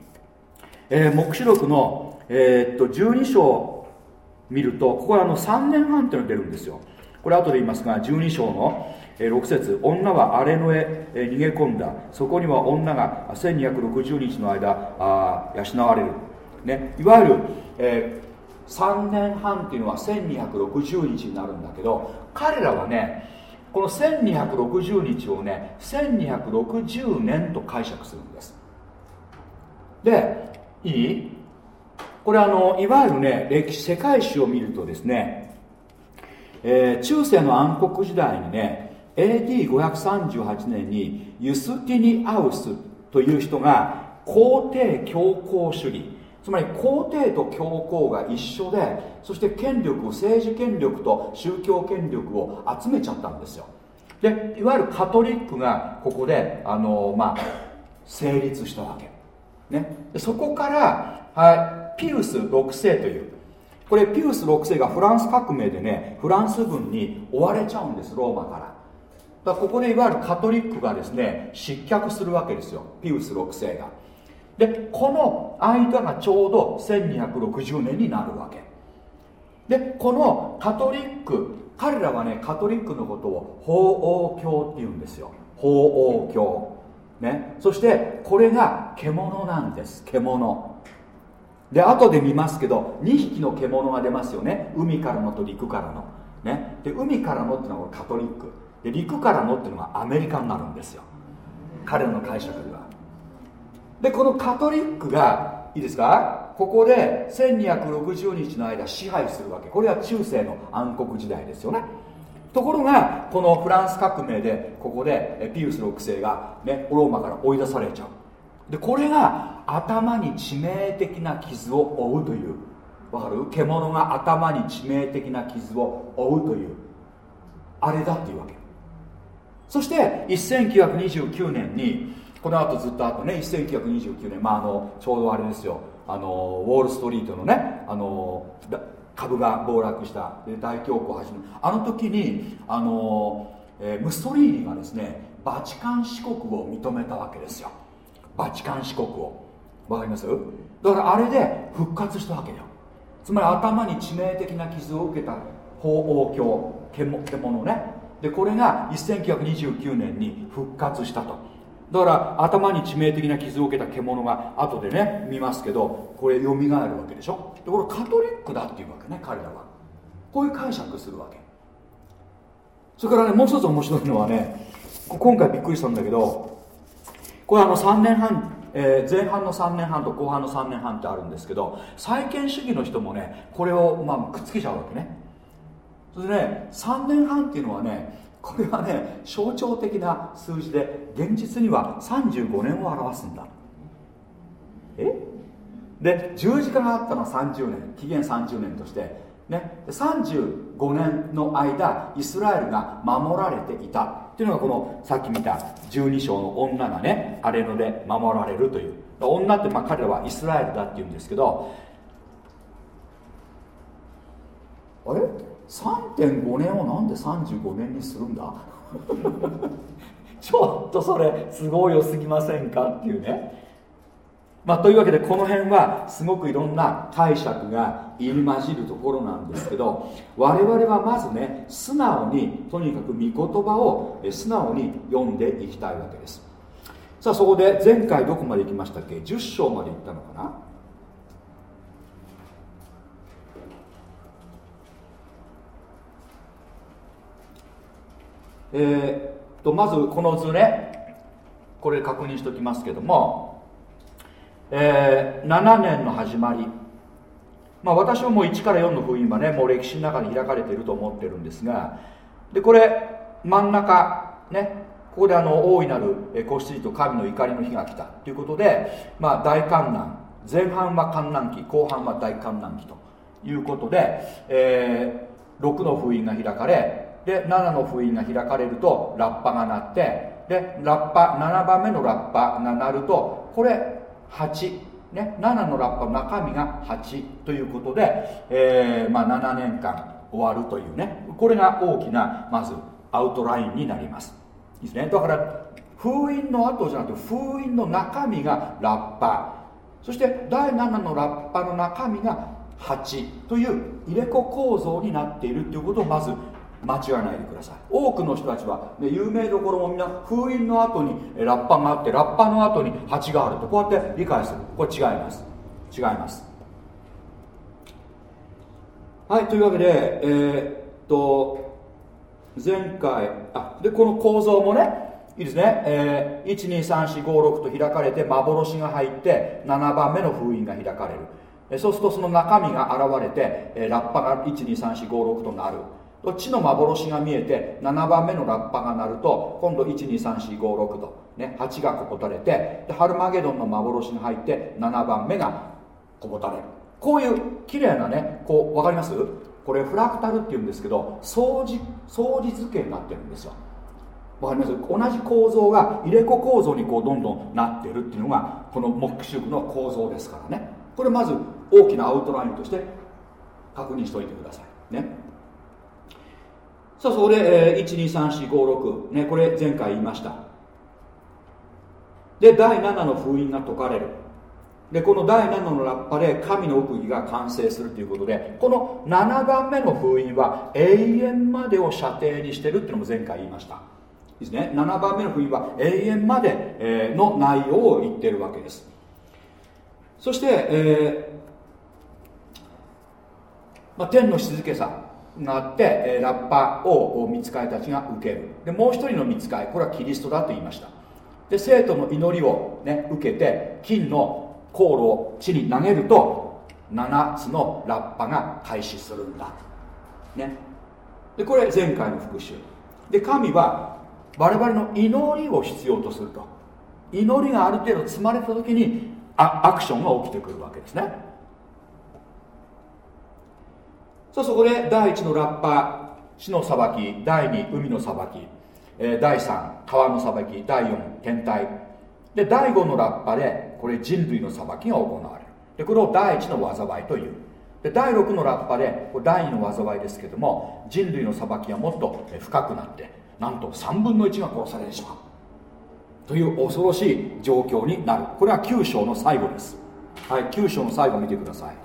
えー黙示録の、えーっと12章見るとここはあの3年半っていうのが出るんですよ。これ後で言いますが12章の6節女は荒れ野へ逃げ込んだ。そこには女が1260日の間あ養われる、ね、いわゆる、え3年半っていうのは1260日になるんだけど彼らはねこの1260日をね1260年と解釈するんです。でいい？これあのいわゆるね歴史世界史を見るとですね、えー中世の暗黒時代にね AD538 年にユスティニアウスという人が皇帝教皇主義つまり皇帝と教皇が一緒でそして権力を政治権力と宗教権力を集めちゃったんですよ。でいわゆるカトリックがここであのまあ成立したわけ。ね、そこから、はい、ピウス6世という。これピウス6世がフランス革命でねフランス軍に追われちゃうんですローマから。だここでいわゆるカトリックがですね失脚するわけですよピウス6世が。でこの間がちょうど1260年になるわけ。でこのカトリック彼らはねカトリックのことを法王教って言うんですよ。法王教。ね。そしてこれが獣なんです獣。で後で見ますけど2匹の獣が出ますよね。海からのと陸からの。ね。で海からのっていうのはカトリック。で陸からのっていうのがアメリカになるんですよ。彼らの解釈では。でこのカトリックがいいですか？ここで1260日の間支配するわけ。これは中世の暗黒時代ですよね。ところがこのフランス革命でここでピウス6世が、ね、ローマから追い出されちゃう。でこれが頭に致命的な傷を負うという。わかる？獣が頭に致命的な傷を負うという。あれだっていうわけ。そして1929年にこの後ずっと後ね1929年、まあ、あのちょうどあれですよ。あのウォール・ストリートのねあの株が暴落した大恐慌を始めあの時にあの、えームッソリーニがですねバチカン市国を認めたわけですよ。バチカン市国を。わかります？だからあれで復活したわけだよ。つまり頭に致命的な傷を受けた法王教獣ね。でこれが1929年に復活したと。だから頭に致命的な傷を受けた獣が後でね見ますけどこれ蘇るわけでしょ。でこれカトリックだっていうわけね彼らは。こういう解釈するわけ。それからねもう一つ面白いのはね今回びっくりしたんだけどこれあの3年半、えー前半の3年半と後半の3年半ってあるんですけど債権主義の人もねこれをまあくっつけちゃうわけね。それでね3年半っていうのはねこれはね象徴的な数字で現実には35年を表すんだ。え？で十字架があったのは30年紀元30年として。ね。35年の間イスラエルが守られていた。っていうのがこのさっき見た12章の女がねあれので守られるという。女ってまあ彼らはイスラエルだっていうんですけどあれ？3.5年をなんで35年にするんだ？<laughs> ちょっとそれすごい良すぎませんか？っていうねまあ、というわけでこの辺はすごくいろんな解釈が入り混じるところなんですけど我々はまずね素直にとにかく御言葉を素直に読んでいきたいわけです。さあそこで前回どこまで行きましたっけ？10章まで行ったのかな？えー、っとまずこの図ねこれ確認しておきますけども、えー、7年の始まり。まあ私はもう1から4の封印はねもう歴史の中に開かれていると思ってるんですがでこれ真ん中ねここであの大いなる子羊と神の怒りの日が来た。ということで、まあ、大観難前半は観難期後半は大観難期と。いうことで、えー、6の封印が開かれで7の封印が開かれるとラッパが鳴ってでラッパ7番目のラッパが鳴るとこれ8ね、7のラッパの中身が8ということで、えーまあ、7年間終わるというね。これが大きなまずアウトラインになります。いいですね。だから封印の後じゃなくて封印の中身がラッパ。そして第7のラッパの中身が8という入れ子構造になっているということをまず間違えないでください。多くの人たちは、ね、有名どころもみんな封印の後にラッパがあってラッパの後に蜂があるとこうやって理解する。これ違います。違います。はいというわけでえー、っと前回あでこの構造もねいいですね、えー、123456と開かれて幻が入って7番目の封印が開かれる。そうするとその中身が現れて、えー、ラッパが123456となる。地の幻が見えて7番目のラッパが鳴ると今度123456と、ね、8がここたれてでハルマゲドンの幻が入って7番目がこぼたれる。こういう綺麗なねこう分かります？これフラクタルっていうんですけど相似相似図形になってるんですよ。わかります？同じ構造が入れ子構造にこうどんどんなってるっていうのがこの黙示録の構造ですからね。これまず大きなアウトラインとして確認しておいてください。ね。さあそこで、えー、123456ねこれ前回言いました。で第7の封印が解かれる。でこの第7のラッパで神の奥義が完成するということでこの7番目の封印は永遠までを射程にしてるっていうのも前回言いました。ですね。7番目の封印は永遠まで、えー、の内容を言ってるわけです。そして、えーまあ、天の静けさ。があって、えラッパを見つかいたちが受ける。でもう一人の見つかいこれはキリストだと言いました。で生徒の祈りを、ね、受けて金の航路を地に投げると7つのラッパが開始するんだ、ね、でこれ前回の復習。で神は我々の祈りを必要とすると。祈りがある程度積まれた時にアクションが起きてくるわけですね。さあそこで第1のラッパ死の裁き第2海の裁き、えー、第3川の裁き第4天体。で第5のラッパでこれ人類の裁きが行われる。でこれを第1の災いという。で第6のラッパでこれ第2の災いですけども人類の裁きはもっと深くなってなんと3分の1が殺されてしまう。という恐ろしい状況になる。これは9章の最後です。はい9章の最後見てください。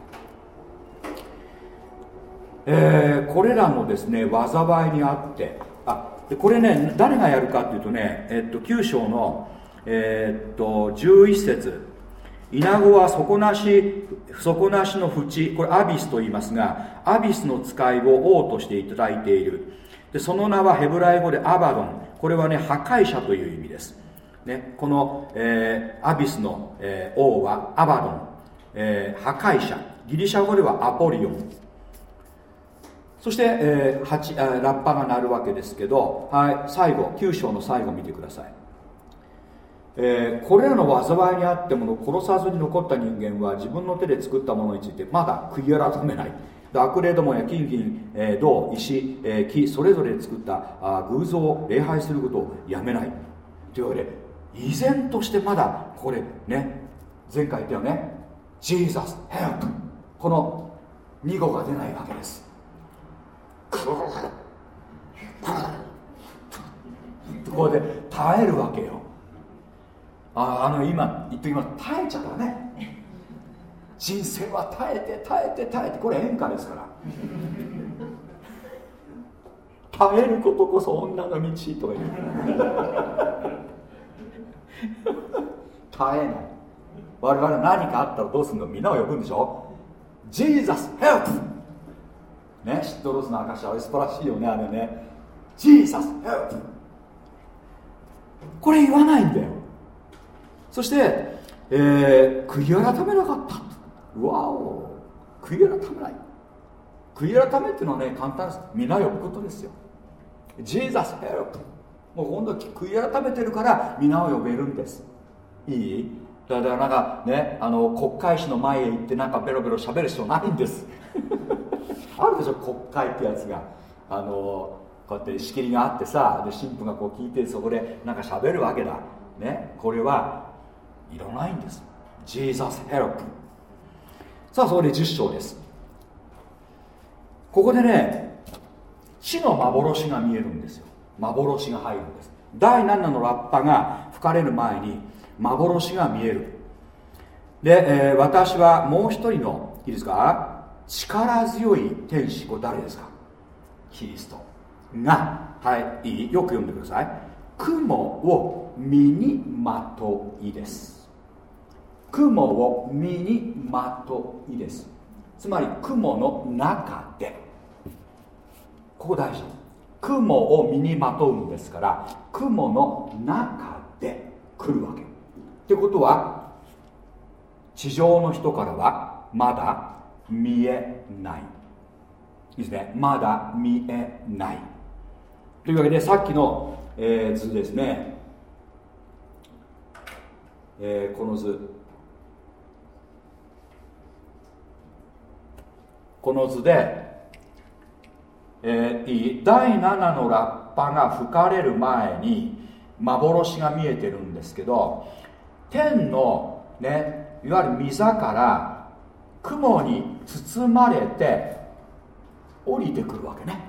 えー、これらのですね災いにあってあでこれね誰がやるかっていうとね、えっと、9章の、えー、っと11節。イナゴは底なし底なしの淵これアビスと言いますがアビスの使いを王としていただいている。でその名はヘブライ語でアバドン。これはね破壊者という意味です、ね、この、えー、アビスの、えー、王はアバドン、えー、破壊者。ギリシャ語ではアポリオン。そして、えー、8ラッパが鳴るわけですけど、はい、最後9章の最後見てください。えーこれらの災いにあってもの殺さずに残った人間は自分の手で作ったものについてまだ悔い改めない。悪霊どもや金銀、えー銅石、えー木それぞれ作ったあ偶像を礼拝することをやめない。というわけで依然としてまだこれね前回言ったよね。Jesus help! この2語が出ないわけです。ここで耐えるわけよ。ああの今言っときます。耐えちゃったね人生は耐えて耐えて耐えてこれ演歌ですから。耐えることこそ女の道とか言う。耐えない。我々何かあったらどうするの？みんなを呼ぶんでしょ？Jesus help! ねシットロスの証は素晴らしいよねあれね。Jesus help これ言わないんだよ。そして、えー悔い改めなかった。わお悔い改めない。悔い改めっていうのはね簡単です。皆呼ぶことですよ。Jesus help. もう今度悔い改めてるから皆を呼べるんです。いい？だからなんかねあの国会誌の前へ行ってなんかベロベロ喋る必要ないんです。あるでしょ国会ってやつが。あのこうやって仕切りがあってさで神父がこう聞いてそこでなんか喋るわけだ。ねこれはいらないんです。Jesus help. さあそこで10章です。ここでね死の幻が見えるんですよ。幻が入るんです。第7のラッパが吹かれる前に幻が見える。で、えー私はもう一人のいいですか？力強い天使これ誰ですか？キリストが。はいいい。よく読んでください。雲を身にまといです。雲を身にまといです。つまり雲の中で。ここ大事。雲を身にまとうんですから雲の中で来るわけ。ってことは地上の人からはまだ見えない。いいですね。まだ見えない。というわけでさっきの、えー図ですね、えーこの図。この図で、えー第7のラッパが吹かれる前に幻が見えてるんですけど天のねいわゆる御座から雲に包まれて降りてくるわけね、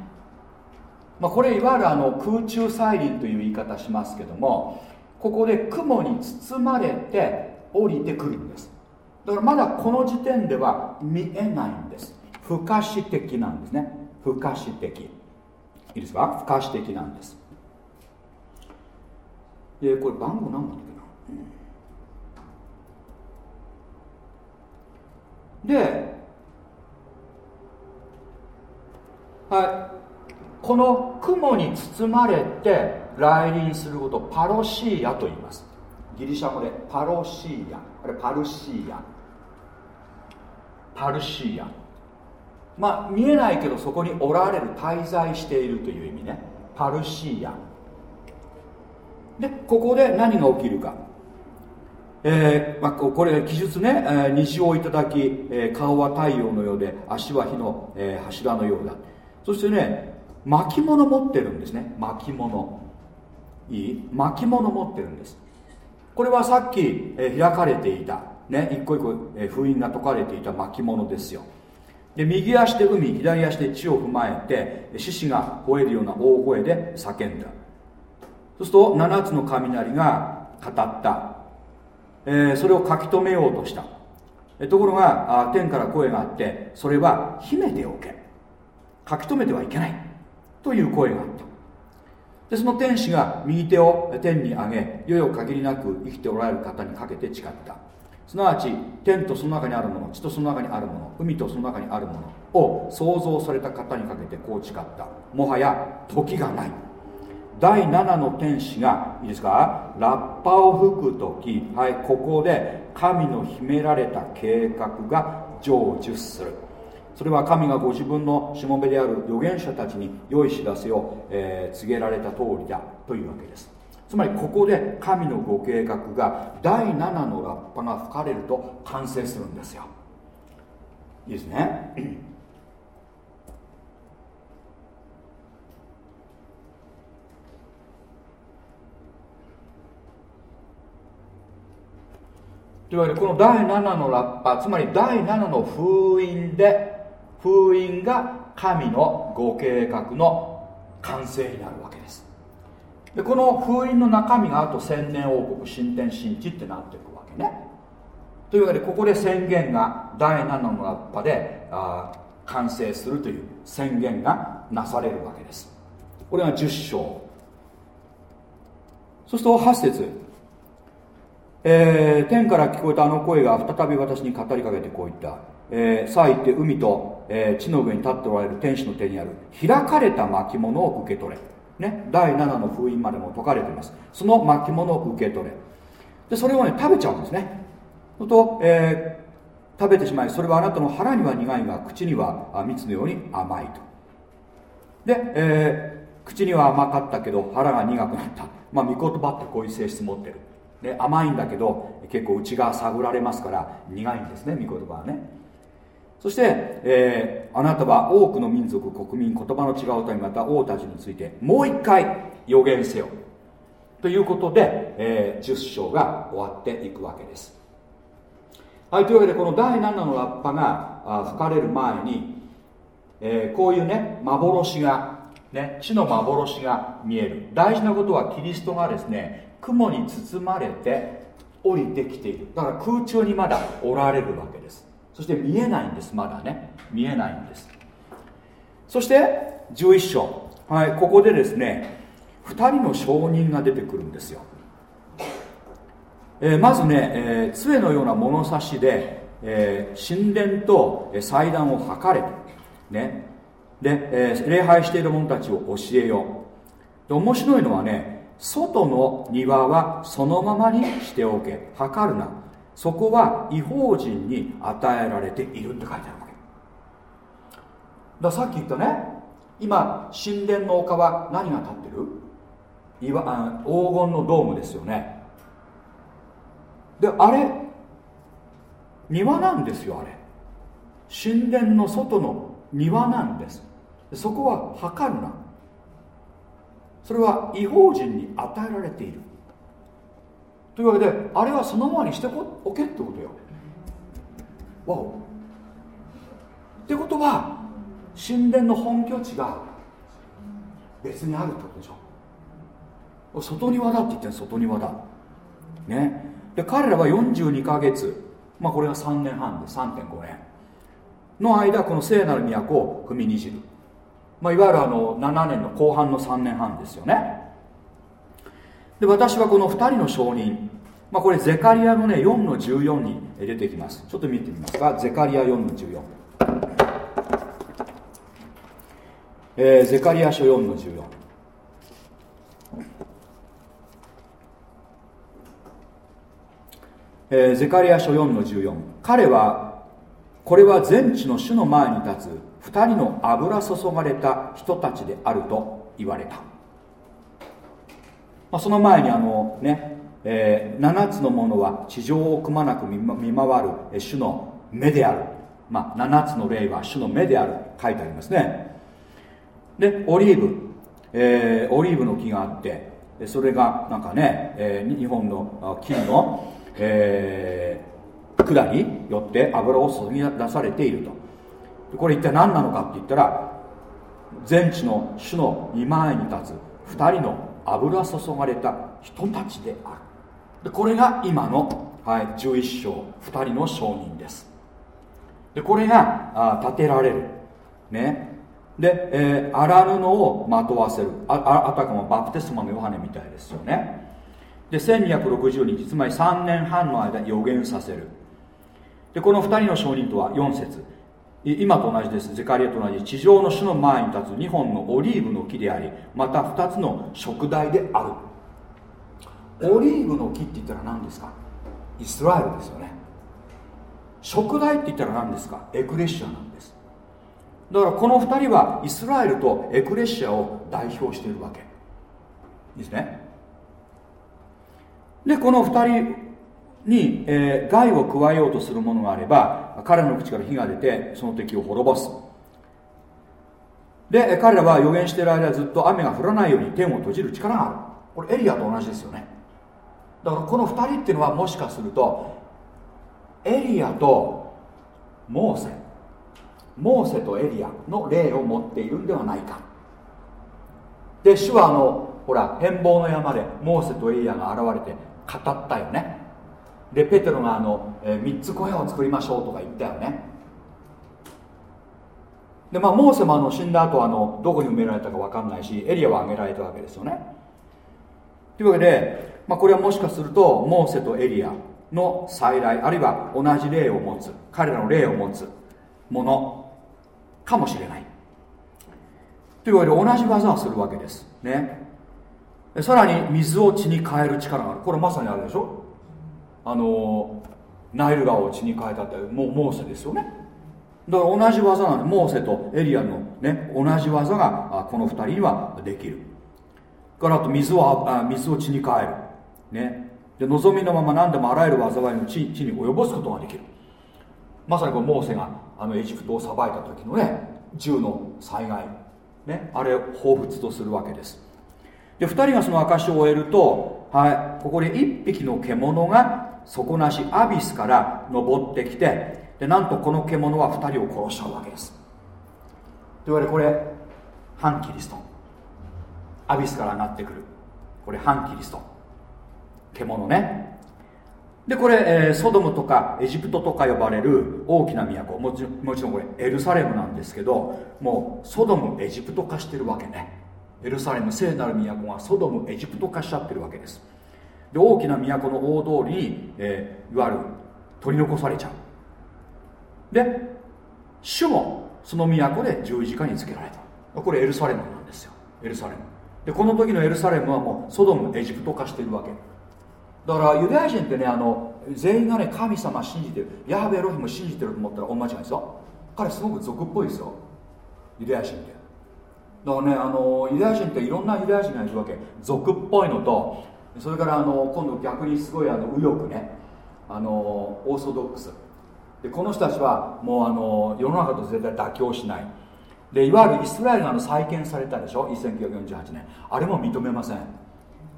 まあ、これいわゆるあの空中催林という言い方しますけどもここで雲に包まれて降りてくるんです。だからまだこの時点では見えないんです。不可視的なんですね。不可視的。いいですか？不可視的なんです。でこれ番号何なんだっけな？ではい。この雲に包まれて来臨することパロシーヤと言います。ギリシャ語でパロシーヤ。あれパルシーヤ。パルシーヤ。まあ見えないけどそこにおられる滞在しているという意味ね。パルシーヤ。でここで何が起きるか。えーまあ、これ記述ね、えー西をいただき、えー顔は太陽のようで足は火の、え柱のようだ。そしてね巻物持ってるんですね。巻物。いい？巻物持ってるんです。これはさっき、え開かれていた。ね一個一個、え封印が解かれていた巻物ですよ。で右足で海左足で地を踏まえて獅子が吠えるような大声で叫んだ。そうすると7つの雷が語った、えそれを書き留めようとした。えところがあ天から声があってそれは秘めておけ。書き留めてはいけない。という声があった。でその天使が右手を天に上げ世々限りなく生きておられる方にかけて誓った。すなわち天とその中にあるもの地とその中にあるもの海とその中にあるものを創造された方にかけてこう誓った。もはや時がない。第7の天使がいいですか？ラッパを吹く時はいここで神の秘められた計画が成就する。それは神がご自分のしもべである預言者たちに良い知らせを、えー告げられた通りだというわけです。つまりここで神のご計画が第7のラッパが吹かれると完成するんですよ。いいですね？というわけでこの第7のラッパつまり第7の封印で封印が神のご計画の完成になるわけです。でこの封印の中身があと千年王国新天神地ってなっていくわけね。というわけでここで宣言が第7のラッパであ完成するという宣言がなされるわけです。これが10章。そうすると8節。えー、天から聞こえたあの声が再び私に語りかけてこう言った、えー、さあ行って海と、えー、地の上に立っておられる天使の手にある開かれた巻物を受け取れ、ね、第7の封印までも解かれています。その巻物を受け取れ。でそれをね食べちゃうんですね。と、えー、食べてしまいそれはあなたの腹には苦いが口には蜜のように甘いと。で、えー、口には甘かったけど腹が苦くなった。まあ御言葉ってこういう性質持ってる。で甘いんだけど結構内側探られますから苦いんですね御言葉はね。そして、えー、あなたは多くの民族国民言葉の違う民また王たちについてもう一回予言せよということで、えー、10章が終わっていくわけです。はいというわけでこの第7のラッパが吹かれる前に、えー、こういうね幻がね地の幻が見える。大事なことはキリストがですね雲に包まれて降りてきている。だから空中にまだおられるわけです。そして見えないんです。まだね。見えないんです。そして11章、はい、ここでですね2人の証人が出てくるんですよ、えー、まずね、えー、杖のような物差しで、えー、神殿と祭壇を測れね。で、え、礼拝している者たちを教えよう。で面白いのはね外の庭はそのままにしておけ。測るな。そこは違法人に与えられているって書いてあるわけ。ださっき言ったね。今神殿の丘は何が立ってる？岩あ黄金のドームですよね。であれ庭なんですよあれ。神殿の外の庭なんです。そこは測るな。それは違法人に与えられている。というわけであれはそのままにしておけってことよ。わお。ってことは神殿の本拠地が別にあるってことでしょ。外庭だって言ってる外庭だ。ね。で彼らは42ヶ月まあこれが3年半で3.5年。の間この聖なる都を踏みにじる。まあ、いわゆるあの7年の後半の3年半ですよね。で私はこの2人の証人、まあ、これゼカリアのね4の14に出てきます。ちょっと見てみますか。ゼカリア4の14えー、ゼカリア書4の14えー、ゼカリア書4の14彼はこれは全地の主の前に立つ2人の油注がれた人たちであると言われた、まあ、その前にあのね、えー、7つのものは地上をくまなく見回る主の目である、まあ、7つの霊は主の目である。書いてありますね。でオリーブ、えー、オリーブの木があってそれがなんかね、えー、日本の金の、えー、管によって油を注ぎ出されていると。これ一体何なのかって言ったら全地の主の二前に立つ2人の油注がれた人たちである。でこれが今の、はい、11章2人の証人です。でこれがあ立てられる。ね。で、えー、荒布をまとわせる。ああたかもバプテスマのヨハネみたいですよね。で1260日つまり3年半の間予言させる。でこの2人の証人とは4節。今と同じです。ゼカリアと同じ地上の主の前に立つ2本のオリーブの木でありまた2つの食材である。オリーブの木って言ったら何ですか？イスラエルですよね。食材って言ったら何ですか？エクレシアなんです。だからこの2人はイスラエルとエクレシアを代表しているわけ。いいですね？でこの2人に、えー害を加えようとする者があれば彼の口から火が出てその敵を滅ぼす。で彼らは予言している間ずっと雨が降らないように天を閉じる力がある。これエリアと同じですよね。だからこの2人っていうのはもしかするとエリアとモーセ。モーセとエリアの霊を持っているんではないか。で主はあのほら変貌の山でモーセとエリアが現れて語ったよね。でペテロがあの、え3つ小屋を作りましょうとか言ったよね。でまあモーセもあの死んだ後あのどこに埋められたか分かんないしエリアは挙げられたわけですよね。というわけで、まあ、これはもしかするとモーセとエリアの再来あるいは同じ霊を持つ彼らの霊を持つものかもしれない。というわけで同じ技をするわけです。ね。さらに水を血に変える力がある。これまさにあるでしょ？あのナイル川を血に変えたってもうモーセですよね。だから同じ技なんでモーセとエリアの、ね、同じ技がこの2人にはできる。からあと水をあ水を血に変える、ね、で望みのまま何でもあらゆる災いの地地に及ぼすことができる。まさにこのモーセがあのエジプトを裁いた時のね銃の災害、ね、あれを彷彿とするわけです。で2人がその証を終えると、はい、ここで1匹の獣が底なしアビスから登ってきてでなんとこの獣は2人を殺しちゃうわけです。というわけでこれ反キリスト。アビスから上がってくる。これ反キリスト。獣ね。でこれ、えーソドムとかエジプトとか呼ばれる大きな都。もちもちろんこれエルサレムなんですけどもうソドムエジプト化してるわけね。エルサレム聖なる都がソドムエジプト化しちゃってるわけです。で大きな都の大通りに、えーいわゆる取り残されちゃう。で主もその都で十字架につけられた。これエルサレムなんですよ。エルサレム。でこの時のエルサレムはもうソドムエジプト化してるわけ。だからユダヤ人ってねあの全員がね神様信じてる。ヤハベロヒム信じてると思ったら大間違いですよ。彼すごく俗っぽいですよ。ユダヤ人って。だからねあのユダヤ人っていろんなユダヤ人がいるわけ。俗っぽいのとそれからあの今度逆にすごいあの右翼ね。あのオーソドックス。でこの人たちはもうあの世の中と絶対妥協しない。でいわゆるイスラエルがあの再建されたでしょ？1948年。あれも認めません。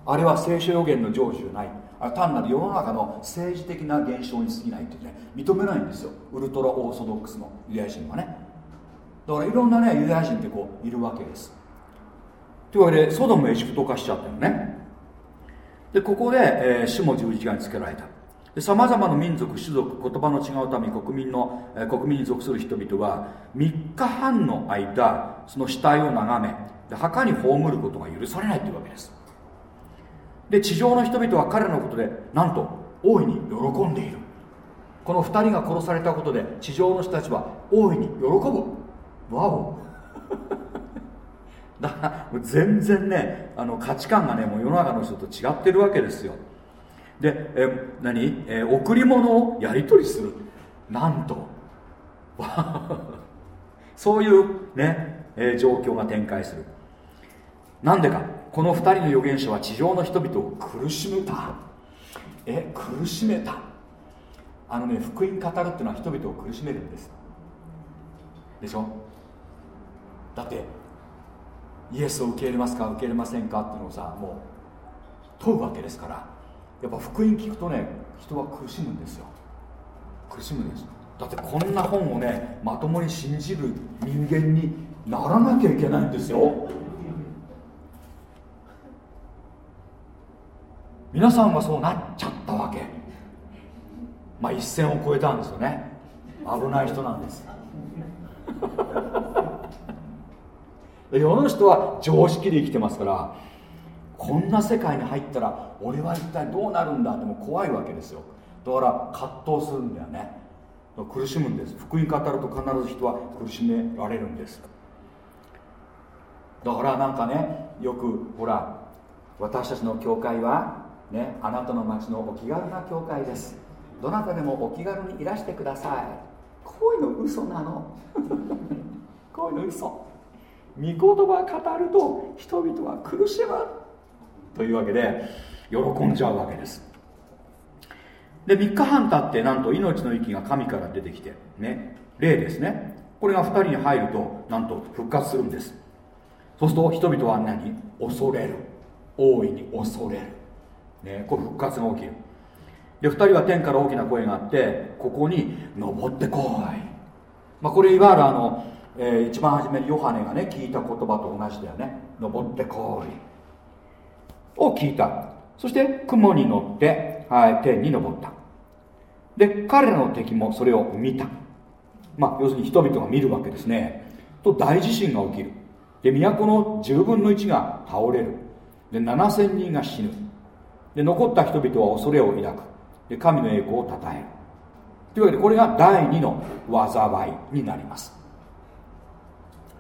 あれは聖書予言の成就じゃない。あ単なる世の中の政治的な現象に過ぎないって言ってね。認めないんですよ。ウルトラオーソドックスのユダヤ人はね。だからいろんなねユダヤ人ってこういるわけです。というわけでソドムエジプト化しちゃったよね。でここで、えー主も十字架につけられた。さまざまな民族種族言葉の違う民国民の、えー国民に属する人々は3日半の間その死体を眺めで墓に葬ることが許されないというわけです。で地上の人々は彼のことでなんと大いに喜んでいる。この2人が殺されたことで地上の人たちは大いに喜ぶ。わお。だからもう全然ねあの価値観がねもう世の中の人と違ってるわけですよ。でえ何、え贈り物をやり取りする。なんと。<laughs> そういうね、え状況が展開する。なんでか。この2人の預言者は地上の人々を苦しめた。え苦しめた。あのね福音語るっていうのは人々を苦しめるんです。でしょ？だってイエスを受け入れますか？受け入れませんか？っていうのをさもう問うわけですから。やっぱ福音聞くとね人は苦しむんですよ。苦しむんですだってこんな本をねまともに信じる人間にならなきゃいけないんですよ。皆さんはそうなっちゃったわけ。まあ一線を越えたんですよね。危ない人なんです。で世の人は常識で生きてますからこんな世界に入ったら俺は一体どうなるんだ？っても怖いわけですよ。だから葛藤するんだよね。苦しむんです。福音語ると必ず人は苦しめられるんです。だからなんかねよくほら私たちの教会はねあなたの町のお気軽な教会です。どなたでもお気軽にいらしてください。こういうの嘘なの。<laughs> こういうの嘘。御言葉語ると人々は苦しむというわけで喜んじゃうわけです。で3日半経ってなんと命の息が神から出てきてね霊ですね。これが2人に入るとなんと復活するんです。そうすると人々は何？恐れる。大いに恐れる、ね、これ復活が起きる。で2人は天から大きな声があってここに登ってこい、まあ、これいわゆるあの、えー、一番初めにヨハネがね聞いた言葉と同じだよね。登ってこい。を聞いた。そして雲に乗って、はい、天に登った。で彼らの敵もそれを見た。まあ要するに人々が見るわけですね。と大地震が起きる。で都の10分の1が倒れる。で7000人が死ぬ。で残った人々は恐れを抱く。で神の栄光をたたえる。というわけでこれが第2の災いになります。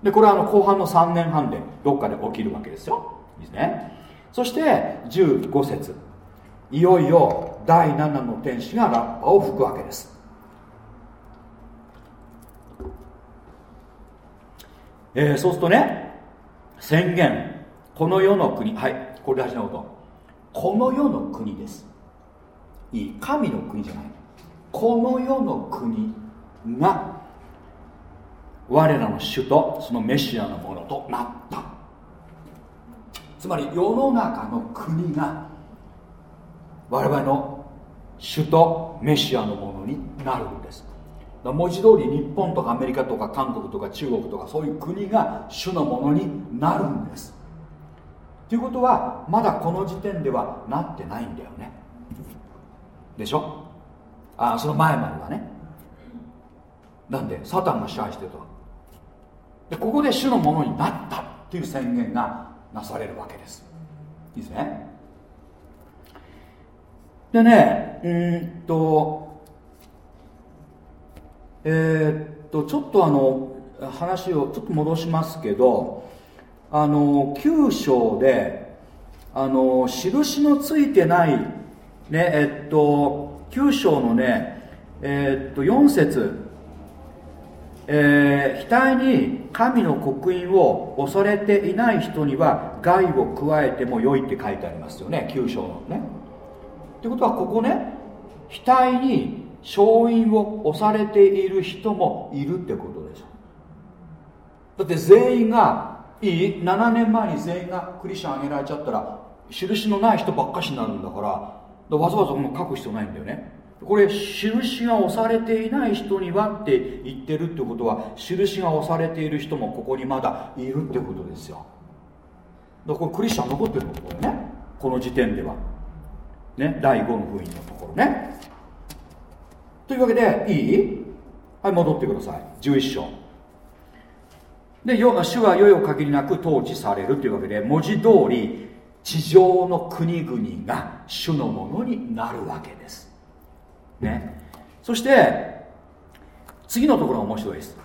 でこれはあの後半の3年半でどっかで起きるわけですよ。いいですね。そして15節。いよいよ第7の天使がラッパを吹くわけです。えー、そうするとね宣言。この世の国。はいこれ大事なこと。この世の国です。いい神の国じゃない。この世の国が我らの主とそのメシアのものとなった。つまり世の中の国が我々の主とメシアのものになるんです。文字通り日本とかアメリカとか韓国とか中国とかそういう国が主のものになるんです。ということはまだこの時点ではなってないんだよね。でしょ？ああその前まではね。なんでサタンが支配してるとでここで主のものになったっていう宣言がなされるわけです。いいですね。でねうんとえー、っとちょっとあの話をちょっと戻しますけどあの9章であの印のついてないねえっと9章のねえっと4節えー、額に神の刻印を恐れていない人には害を加えてもよいって書いてありますよね。9章のね。ということはここね額に勝因を押されている人もいるってことでしょ。だって全員がいい7年前に全員がクリスチャンあげられちゃったら印のない人ばっかしになるんだからわざわざも書く必要ないんだよね。これ印が押されていない人にはって言ってるってことは印が押されている人もここにまだいるってことですよ。だからこれクリスチャン残ってるところね。この時点では。ね第5の封印のところね。というわけでいい？はい戻ってください。11章。で主は世々限りなく統治されるというわけで文字通り地上の国々が主のものになるわけです。ね。そして次のところが面白いです。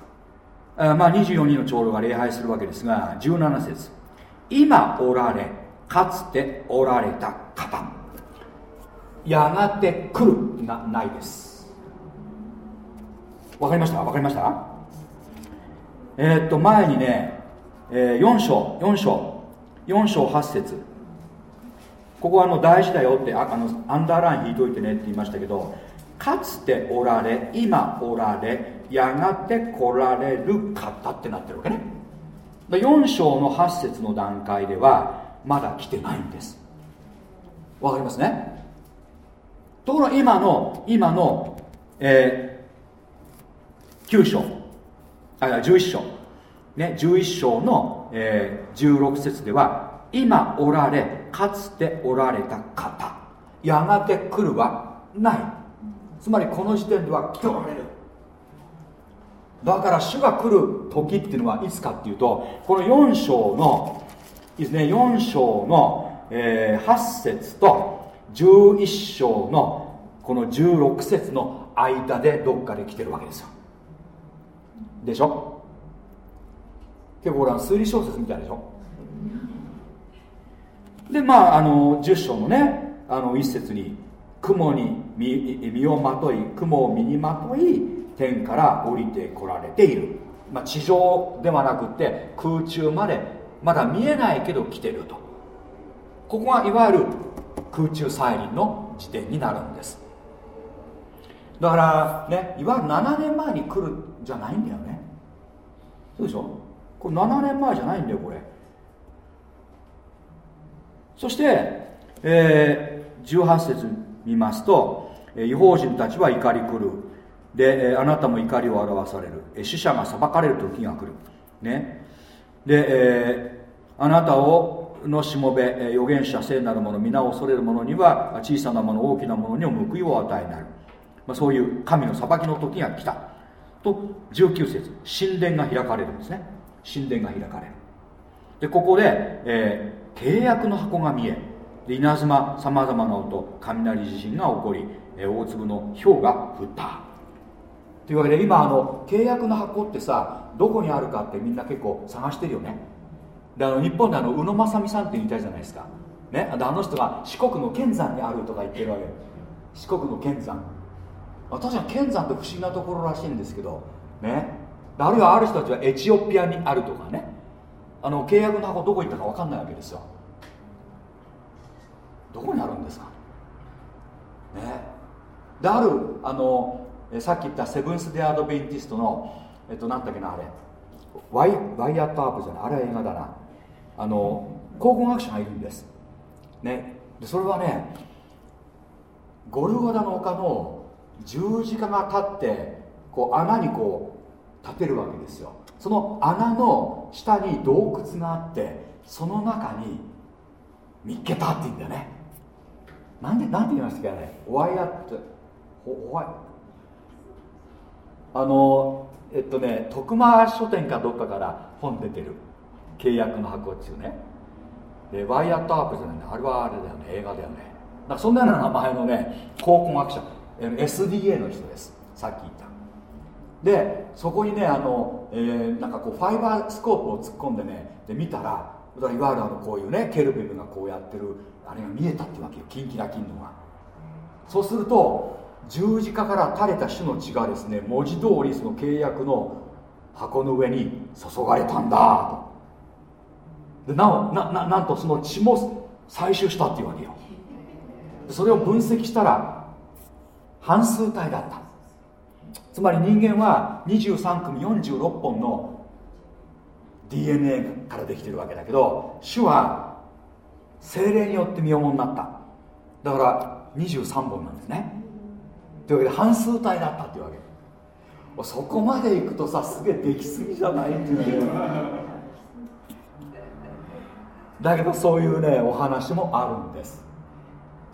まあ24人の長老が礼拝するわけですが17節。今おられかつておられた方。やがて来る。がないです。わかりました？わかりました？えー、っと前にね、えー、4章4章。4章8節。ここはあの大事だよってああのアンダーライン引いといてねって言いましたけどかつておられ今おられやがて来られる方ってなってるわけね。4章の8節の段階ではまだ来てないんです。わかりますね？ところが今の今の、えー、9章。あ11章。ね11章の、えー、16節では今おられかつておられた方やがて来るはない。つまりこの時点では来ておられる。だから主が来る時っていうのはいつかっていうとこの4章のいいですね4章の、えー、8節と11章のこの16節の間でどっかで来てるわけですよ。でしょ？結構これは推理小説みたいでしょ？でまああの10章のねあの一節に雲に身をまとい雲を身にまとい天から降りてこられている、まあ、地上ではなくて空中までまだ見えないけど来てると。ここがいわゆる空中再臨の時点になるんです。だからねいわゆる7年前に来るじゃないんだよね。そうでしょ？これ7年前じゃないんだよこれ。そして、えー、18節見ますと違法人たちは怒り狂う。であなたも怒りを表される。死者が裁かれる時が来る。ね。で、えー、あなたをのしもべ預言者聖なる者皆を恐れる者には小さなもの大きなものにも報いを与えなる、まあ、そういう神の裁きの時が来た。と19節。神殿が開かれるんですね。神殿が開かれる。でここで、えー、契約の箱が見えで稲妻さまざまな音雷地震が起こり、えー、大粒の氷が降った。というわけで今あの契約の箱ってさどこにあるかってみんな結構探してるよね。であの日本であの宇野正美さんって言いたいじゃないですか。ねあの人が四国の剣山にあるとか言ってるわけ。四国の剣山。確かに剣山って不思議なところらしいんですけどね。あるいはある人たちはエチオピアにあるとかね。あの契約の箱どこ行ったか分かんないわけですよ。どこにあるんですか？ね。であるあのさっき言ったセブンス・デ・アドベンティストのえっと何だっけなあれ。ワイワイヤットアップじゃない？あれは映画だな。あの考古学者がいるんです。ね。でそれはねゴルゴダの丘の十字架が立ってこう穴にこう立てるわけですよ。その穴の下に洞窟があってその中に見っけたって言うんだよね。なんでなんて言いましたっけねワイヤット。ホワイ。あのえっとね徳間書店かどっかから本出てる。契約の箱っていうね。でワイヤットアップじゃないあれはあれだよね。映画だよね。だそんなような名前のね考古学者 SDA の人です。さっき言った。でそこにねあの、えー、なんかこうファイバースコープを突っ込んでねで見たらいわゆるあのこういうねケルベルがこうやってるあれが見えたってわけよ。キンキラキンのが。そうすると十字架から垂れた種の血がですね文字通りその契約の箱の上に注がれたんだと。でなおなななんとその血も採取したっていうわけよ。それを分析したら半数体だった。つまり人間は23組46本の DNA からできてるわけだけど主は精霊によって身重になった。だから23本なんですね。というわけで半数体だったっていうわけ。そこまでいくとさすげえできすぎじゃないっていう。だけどそういうねお話もあるんです。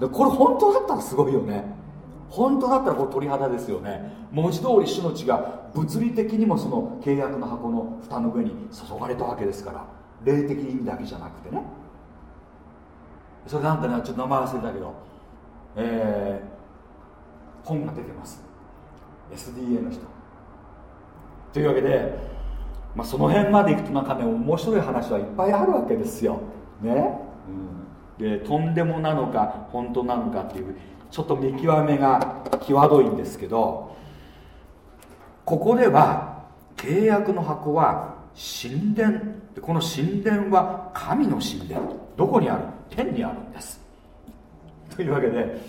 でこれ本当だったらすごいよね。本当だったらこれ鳥肌ですよね。文字通り主の血が物理的にもその契約の箱の蓋の上に注がれたわけですから霊的意味だけじゃなくてね。それなんてねちょっと名前忘れたけどえー本が出てます。SDA の人。というわけで、まあ、その辺までいくとなんかね面白い話はいっぱいあるわけですよ。ね、うん、でとんでもなのか本当なのかっていうちょっと見極めが際どいんですけどここでは契約の箱は神殿。この神殿は神の神殿。どこにある？天にあるんです。というわけで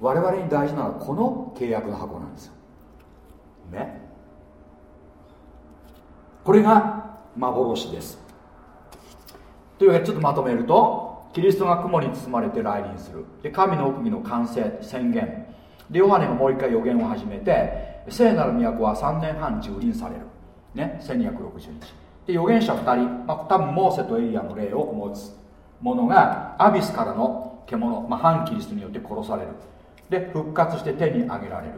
我々に大事なのはこの契約の箱なんですよ。ね。これが幻です。というわけでちょっとまとめるとキリストが雲に包まれて来臨する。で神の奥義の完成宣言。でヨハネがもう一回予言を始めて聖なる都は3年半蹂躙される。ね。1260日。で預言者2人、まあ、多分モーセとエリアの霊を持つ。者がアビスからの獣、まあ、反キリストによって殺される。で復活して手に挙げられる。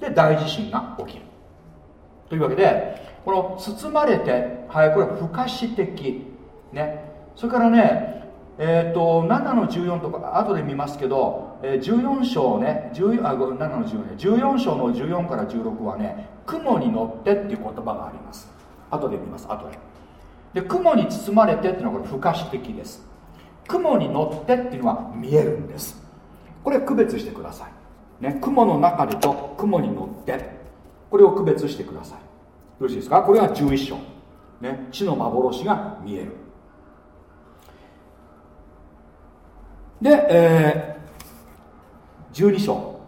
で大地震が起きる。というわけでこの包まれてはいこれは不可視的。ね。それからねえーと、7の14とか後で見ますけど、えー、14章ね14あ7の14ね。14章の14から16はね雲に乗ってっていう言葉があります。後で見ます後で。で雲に包まれてっていうのはこれ不可視的です。雲に乗ってっていうのは見えるんです。これ区別してください、ね、雲の中でと雲に乗って。これを区別してください。よろしいですか？これが11章、ね、地の幻が見える。で、えー、12章。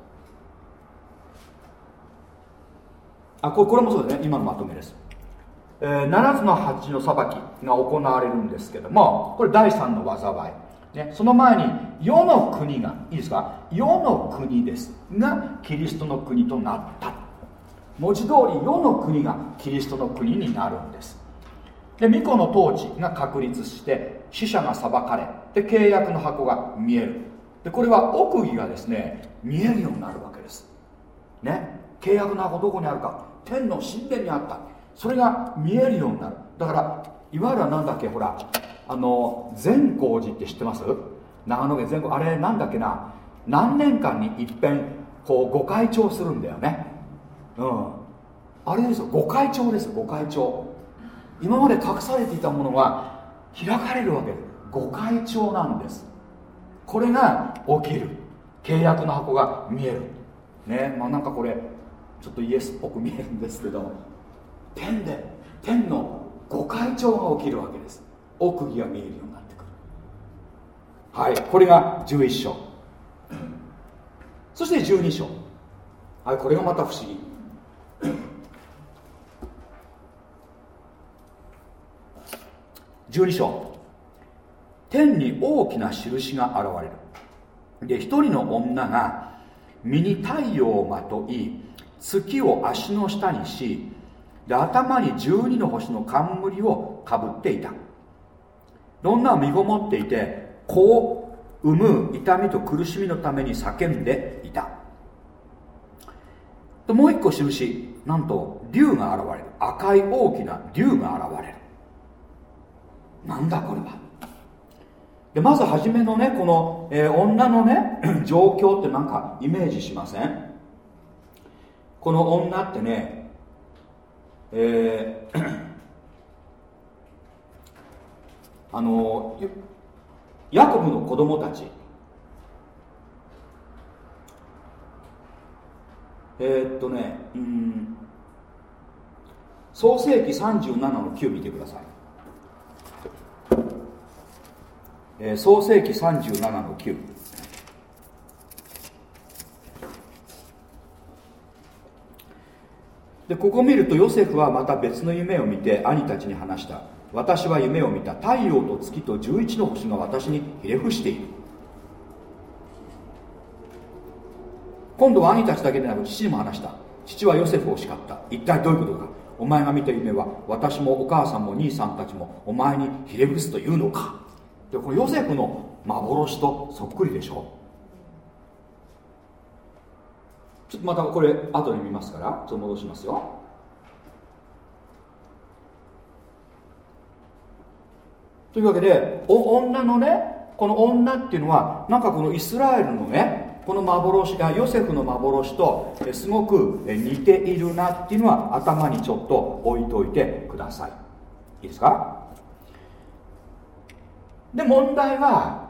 あこれこれもそうですね。今のまとめです、えー、7つの鉢の裁きが行われるんですけどもこれ第3の災い、ね、その前に世の国がいいですか？世の国ですがキリストの国となった。文字通り世の国がキリストの国になるんです。で巫女の統治が確立して死者が裁かれで契約の箱が見える。でこれは奥義がですね見えるようになるわけです。ね契約の箱どこにあるか。天の神殿にあった。それが見えるようになる。だからいわゆるなんだっけほらあの善光寺って知ってます？長野県全国あれなんだっけな？何年間にいっぺんこうご開帳するんだよね。うん。あれですよ。ご開帳ですご開帳今まで隠されていたものが開かれるわけ。ですご開帳なんです。これが起きる。契約の箱が見える。ね。まあなんかこれちょっとイエスっぽく見えるんですけど。天で天のご開帳が起きるわけです。奥義が見えるようになってくる。はいこれが11章。そして12章。はいこれがまた不思議。12章。天に大きな印が現れる。で一人の女が身に太陽をまとい月を足の下にしで頭に12の星の冠をかぶっていた。女は身ごもっていて子を産む痛みと苦しみのために叫んでいた。でもう一個印なんと竜が現れる。赤い大きな竜が現れる。なんだこれは。でまず初めのねこの、えー、女のね <clears throat> 状況ってなんかイメージしません？この女ってねえー、<clears throat> あのヤコブの子供たち。えー、っとねうん創世紀37の9見てください。えー、創世紀37の9でここ見るとヨセフはまた別の夢を見て兄たちに話した。私は夢を見た。太陽と月と11の星が私にひれ伏している。今度は兄たちだけでなく父にも話した。父はヨセフを叱った。一体どういうことかお前が見た夢は私もお母さんも兄さんたちもお前にひれ伏すというのか。でこれヨセフの幻とそっくりでしょ。ちょっとまたこれ後で見ますからちょっと戻しますよ。というわけでお女のねこの女っていうのはなんかこのイスラエルのねこの幻がヨセフの幻とすごく似ているなっていうのは頭にちょっと置いといてください。いいですか？で問題は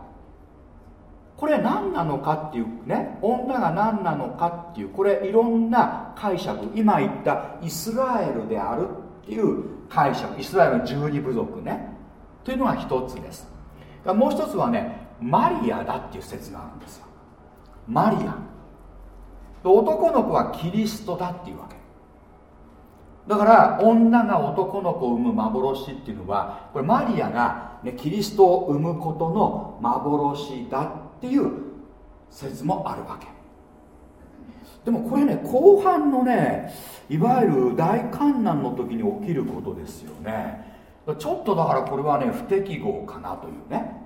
これ何なのかっていうね女が何なのかっていうこれいろんな解釈。今言ったイスラエルであるっていう解釈。イスラエルの十二部族ね。というのが一つです。もう一つはねマリアだっていう説があるんですよ。マリア。男の子はキリストだっていうわけ。だから女が男の子を産む幻っていうのはこれマリアが、ね、キリストを産むことの幻だっていう説もあるわけ。でもこれね後半のねいわゆる大観難の時に起きることですよね。ちょっとだからこれはね不適合かなというね。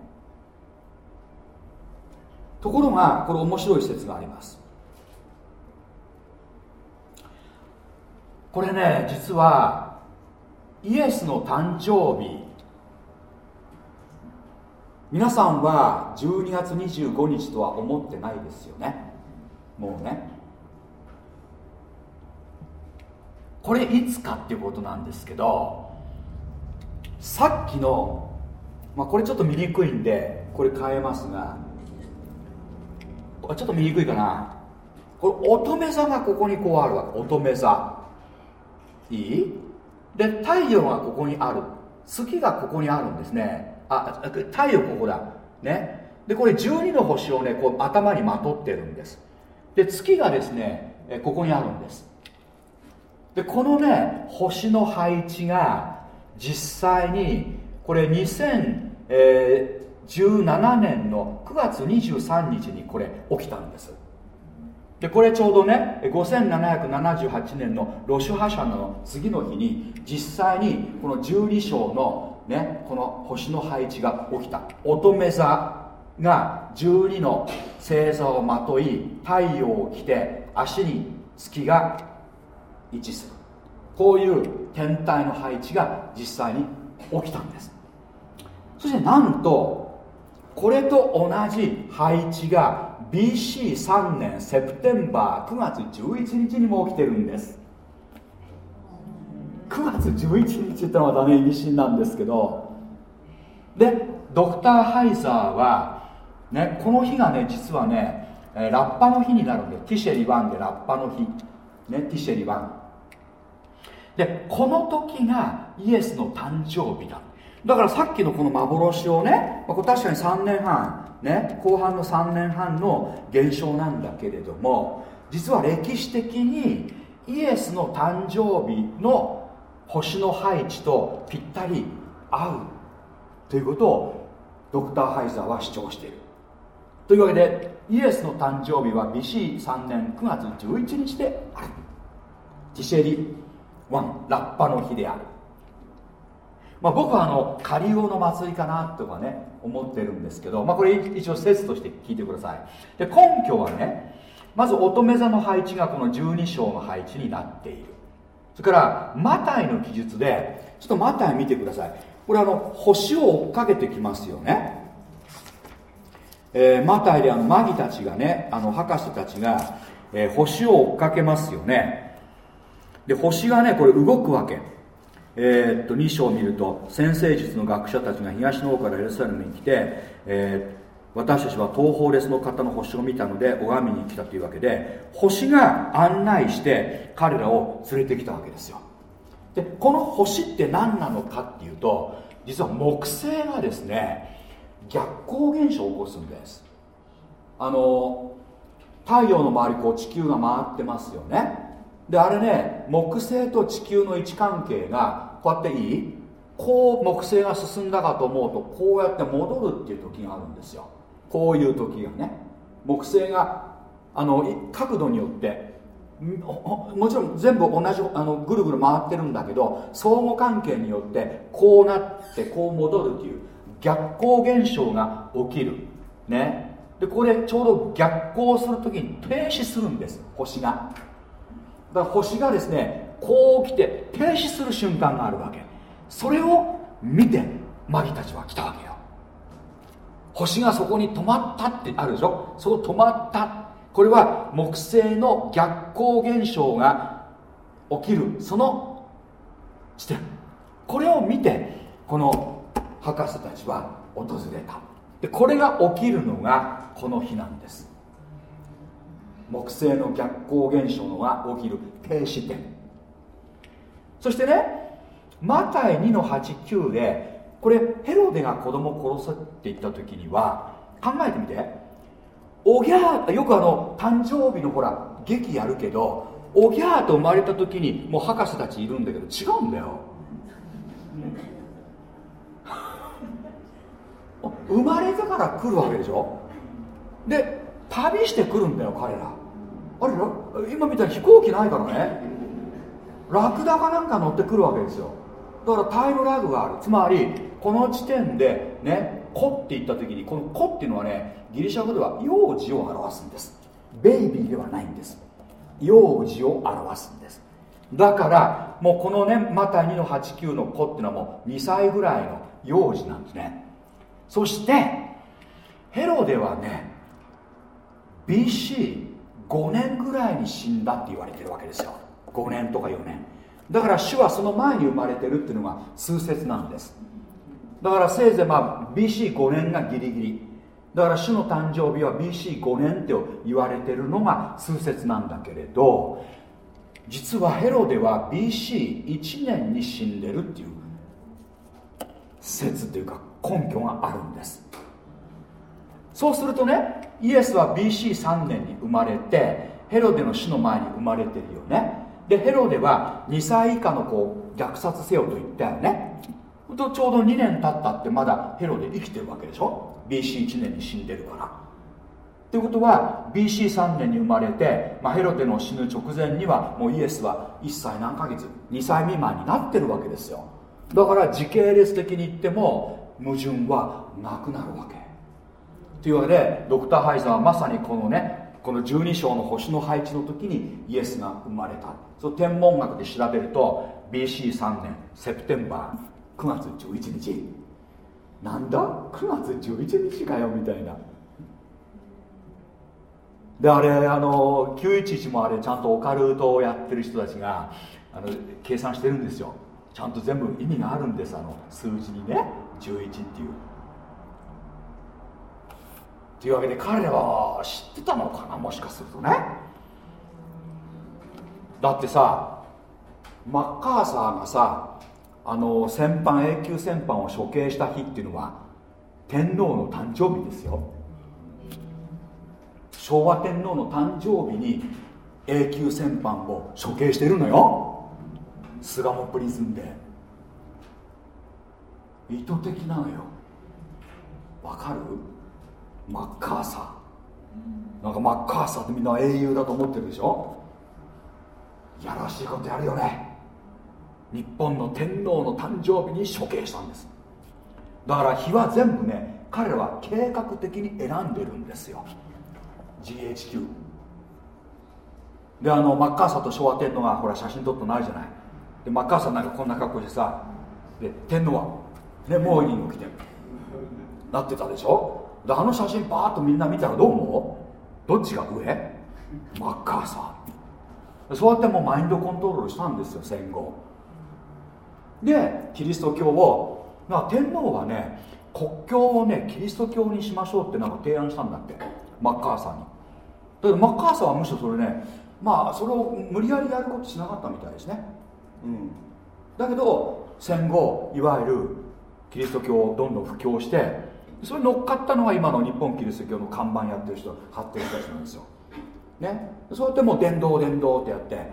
ところがこれ面白い説があります。これね実はイエスの誕生日皆さんは12月25日とは思ってないですよね。もうね。これいつかっていうことなんですけどさっきの、まあ、これちょっと見にくいんでこれ変えますがちょっと見にくいかな。これ乙女座がここにこうあるわ。乙女座。いい？で太陽がここにある。月がここにあるんですね。あ太陽ここだ。ね。でこれ12の星をねこう頭にまとってるんです。で月がですねここにあるんです。でこのね星の配置が実際にこれ2017年の9月23日にこれ起きたんです。でこれちょうどね5778年のロシュハシャの次の日に実際にこの12章のねこの星の配置が起きた。乙女座が12の星座をまとい太陽を着て足に月が位置する。こういう天体の配置が実際に起きたんです。そしてなんとこれと同じ配置が BC3 年セプテンバー9月11日にも起きてるんです。9月11日ってのはまたね意味深なんですけど。でドクター・ハイザーは、ね、この日がね実はねラッパの日になるんでティシェリ1でラッパの日、ね、ティシェリ1でこの時がイエスの誕生日だ。だからさっきのこの幻をね、まあ、これ確かに3年半、ね、後半の3年半の現象なんだけれども実は歴史的にイエスの誕生日の星の配置とぴったり合うということをドクター・ハイザーは主張している。というわけでイエスの誕生日は BC3 年9月11日である。ティシェリ1ラッパの日である。まあ、僕はあのカリオの祭りかなとかね思ってるんですけど、まあ、これ一応説として聞いてください。で根拠はねまず乙女座の配置がこの12章の配置になっている。それからマタイの記述でちょっとマタイ見てください。これあの星を追っかけてきますよね。えー、マタイであのマギたちがねあの博士たちが、えー、星を追っかけますよね。で星がねこれ動くわけ。えー、っと2章を見ると先生術の学者たちが東の方からエルサレムに来て、え、私たちは東方列の方の星を見たので拝みに来たというわけで星が案内して彼らを連れてきたわけですよ。でこの星って何なのかっていうと実は木星がですね逆光現象を起こすんです。あの太陽の周りこう地球が回ってますよね。であれね木星と地球の位置関係がこうやっていいこう木星が進んだかと思うとこうやって戻るっていう時があるんですよ。こういう時がね。木星があの角度によってもちろん全部同じあのぐるぐる回ってるんだけど相互関係によってこうなってこう戻るっていう逆光現象が起きる。ね。でこれちょうど逆光する時に停止するんです。星が。だから星がですねこう来て停止する瞬間があるわけ。それを見てマギたちは来たわけ星がそこに止まったってあるでしょ？そこ止まった。これは木星の逆光現象が起きる。その地点。これを見てこの博士たちは訪れた。でこれが起きるのがこの日なんです。木星の逆光現象が起きる。停止点。そしてねマタイ2の89でこれヘロデが子供を殺すって言った時には考えてみて。おぎゃーよくあの誕生日のほら劇やるけどおぎゃーと生まれた時にもう博士たちいるんだけど違うんだよ。<laughs> 生まれたから来るわけでしょ？で旅してくるんだよ彼ら。あれ今みたい飛行機ないからね。ラクダかなんか乗ってくるわけですよ。だからタイムラグがある。つまりこの時点でね「子」って言った時にこの「子」っていうのはねギリシャ語では幼児を表すんです。ベイビーではないんです。幼児を表すんです。だからもうこのねまた2の89の子っていうのはもう2歳ぐらいの幼児なんですね。そしてヘロデはね BC5 年ぐらいに死んだって言われてるわけですよ。5年とか4年。だから主はその前に生まれてるっていうのが数節なんです。だからせいぜいまあ BC5 年がギリギリ。だから主の誕生日は BC5 年って言われてるのが数節なんだけれど実はヘロデは BC1 年に死んでるっていう説というか根拠があるんです。そうするとねイエスは BC3 年に生まれてヘロデの死の前に生まれてるよね。でヘロデは2歳以下の子を虐殺せよと言ったよね。とちょうど2年経ったってまだヘロデ生きてるわけでしょ？BC1 年に死んでるから。ということは BC3 年に生まれて、まあ、ヘロデの死ぬ直前にはもうイエスは1歳何ヶ月2歳未満になってるわけですよ。だから時系列的に言っても矛盾はなくなるわけ。というわけでドクター・ハイザーはまさにこのねこの12章の星の配置の時にイエスが生まれた。その天文学で調べると BC3 年セプテンバー9月11日。なんだ？9月11日かよみたいな。であれあの911もあれちゃんとオカルトをやってる人たちがあの計算してるんですよ。ちゃんと全部意味があるんですあの数字にね。11っていう。というわけで彼らは知ってたのかなもしかするとね。だってさマッカーサーがさあの戦犯永久戦犯を処刑した日っていうのは天皇の誕生日ですよ。昭和天皇の誕生日に永久戦犯を処刑してるのよ。巣鴨プリズンで。意図的なのよ。わかる？マッカーサー。なんかマッカーサーってみんな英雄だと思ってるでしょ？やらしいことやるよね。日本の天皇の誕生日に処刑したんです。だから日は全部ね彼らは計画的に選んでるんですよ。GHQ であのマッカーサーと昭和天皇がほら写真撮ってないじゃない。でマッカーサーなんかこんな格好してさで天皇はねモーニング着てなってたでしょ？であの写真パーッとみんな見たらどう思う？どっちが上？マッカーサー。そうやってもうマインドコントロールしたんですよ戦後。でキリスト教を天皇はね国教をねキリスト教にしましょうってなんか提案したんだって。マッカーサーに。だけどマッカーサーはむしろそれねまあそれを無理やりやることしなかったみたいですね。うん。だけど戦後いわゆるキリスト教をどんどん布教してそれ乗っかったのが今の日本キリスト教の看板やってる人発展した人なんですよ。ね？そうやってもう伝道伝道ってやって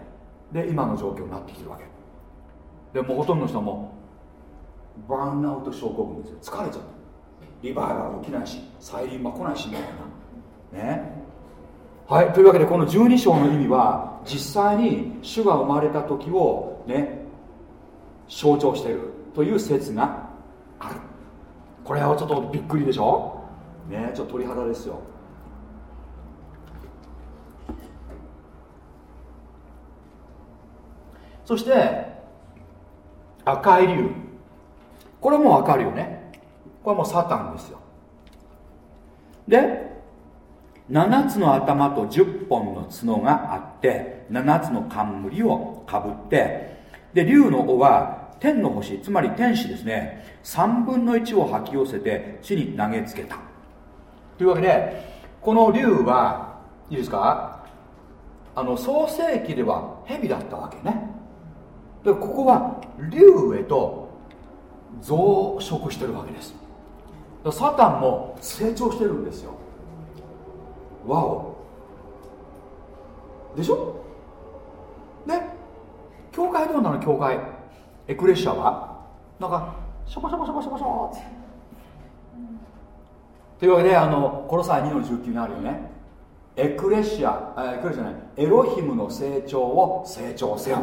で今の状況になってきてるわけ。でもうほとんどの人もバーンアウト症候群ですよ。疲れちゃった。リバイバル起きないし再臨は来ないしみたいな。ね？はい。というわけでこの12章の意味は実際に主が生まれた時をね象徴しているという説がこれはちょっとびっくりでしょ？ねちょっと鳥肌ですよ。そして赤い竜これもわかるよね。これもサタンですよ。で7つの頭と10本の角があって7つの冠をかぶってで竜の尾は天の星つまり天使ですね。3分の1を吐き寄せて地に投げつけた。というわけでこの竜はいいですか？あの創世紀では蛇だったわけね。でここは竜へと増殖してるわけです。サタンも成長してるんですよ。わお。でしょ？で教会どうなの？教会。エクレシアは？なんかシャバシャバシャバシャバシャバって。というわけであのこの際2の19にあるよね。エクレシアエクレシアじゃない。エロヒムの成長を成長せよ。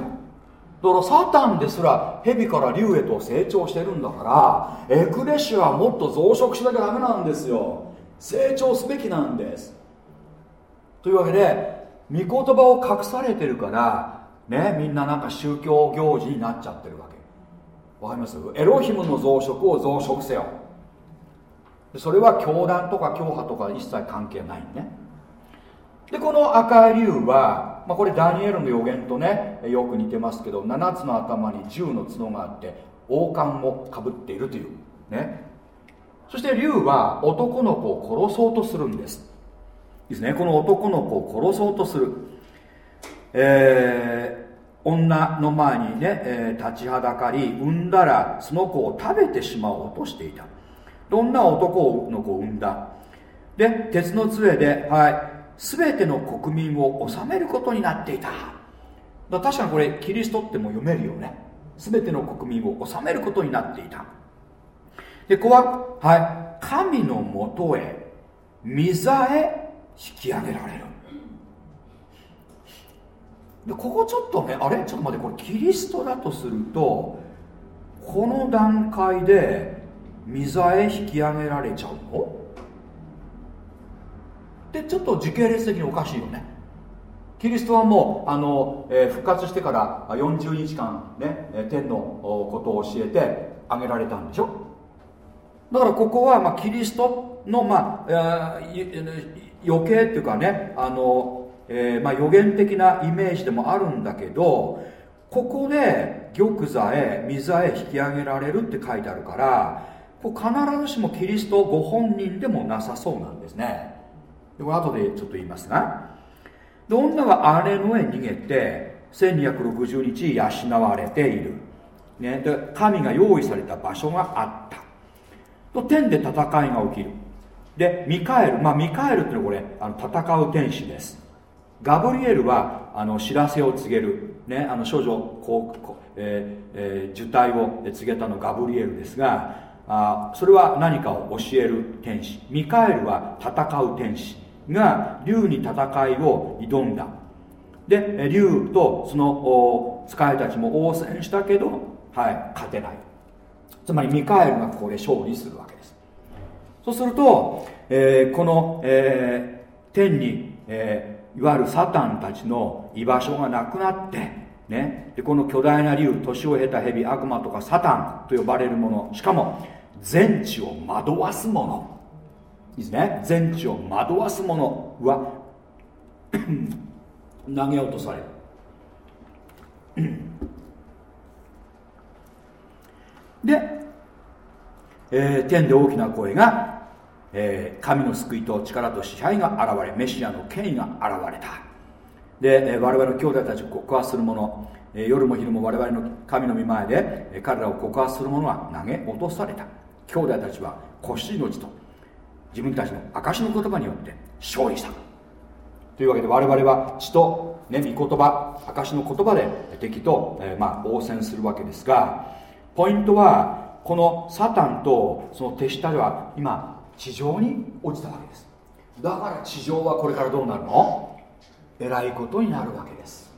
だからサタンですら蛇から竜へと成長してるんだからエクレシアはもっと増殖しなきゃダメなんですよ。成長すべきなんです。というわけで御言葉を隠されてるからねみんななんか宗教行事になっちゃってるわけ。わかります？エロヒムの増殖を増殖せよ。それは教団とか教派とか一切関係ないね。でこの赤い竜は、まあ、これダニエルの予言とねよく似てますけど7つの頭に10の角があって王冠をかぶっているという。ね。そして竜は男の子を殺そうとするんです。ですね。この男の子を殺そうとする。えー女の前にね、えー、立ちはだかり産んだらその子を食べてしまおうとしていた。どんな男の子を産んだ？で鉄の杖ではい全ての国民を治めることになっていた。だ確かにこれキリストっても読めるよね。全ての国民を治めることになっていた。でここははい神のもとへ御座へ引き上げられる。でここちょっとねあれ？ちょっと待ってこれキリストだとするとこの段階で御座へ引き上げられちゃうの？でちょっと時系列的におかしいよね。キリストはもうあの、えー、復活してから40日間ね天のことを教えてあげられたんでしょ？だからここは、まあ、キリストの、まあ、え余計っていうかねあの、えーまあ、予言的なイメージでもあるんだけどここで玉座へ御座へ引き上げられるって書いてあるからこ必ずしもキリストご本人でもなさそうなんですね。でこれ後でちょっと言いますがで女は姉のへ逃げて1260日養われている、ね、で神が用意された場所があった。と天で戦いが起きる。でミカエルまあミカエルってのはこれあの戦う天使です。ガブリエルはあの知らせを告げる、ね、あの少女こう、えーえー、受胎を告げたのガブリエルですがあそれは何かを教える天使。ミカエルは戦う天使が竜に戦いを挑んだ。で竜とその使いたちも応戦したけど、はい、勝てない。つまりミカエルがここで勝利するわけです。そうすると、えー、この、えー、天に、えー、いわゆるサタンたちの居場所がなくなってね、でこの巨大な竜年を経た蛇悪魔とかサタンと呼ばれるもの。しかも全地を惑わすもの。ですね。全地を惑わすもの。は <clears throat> 投げ落とされる。で、えー、天で大きな声が、えー、神の救いと力と支配が現れメシアの権威が現れた。で、え、我々の兄弟たちを告発する者、え、夜も昼も我々の神の御前で、え、彼らを告発する者は投げ落とされた。兄弟たちは腰命と自分たちの証の言葉によって勝利した。というわけで我々は血と、ね、御言葉証の言葉で敵と、えー、まあ、応戦するわけですがポイントはこのサタンとその手下では今地上に落ちたわけです。だから地上はこれからどうなるの？えらいことになるわけです。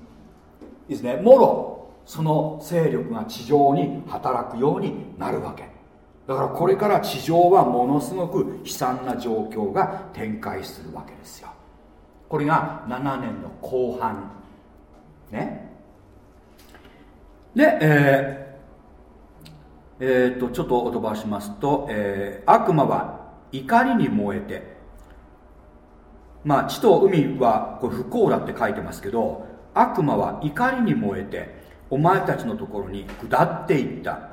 いいですねもろその勢力が地上に働くようになるわけ。だからこれから地上はものすごく悲惨な状況が展開するわけですよ。これが7年の後半ね。でえーえー、とちょっと飛ばしますと、えー、悪魔は怒りに燃えて。まあ地と海はこれ不幸だって書いてますけど悪魔は怒りに燃えてお前たちのところに下っていった。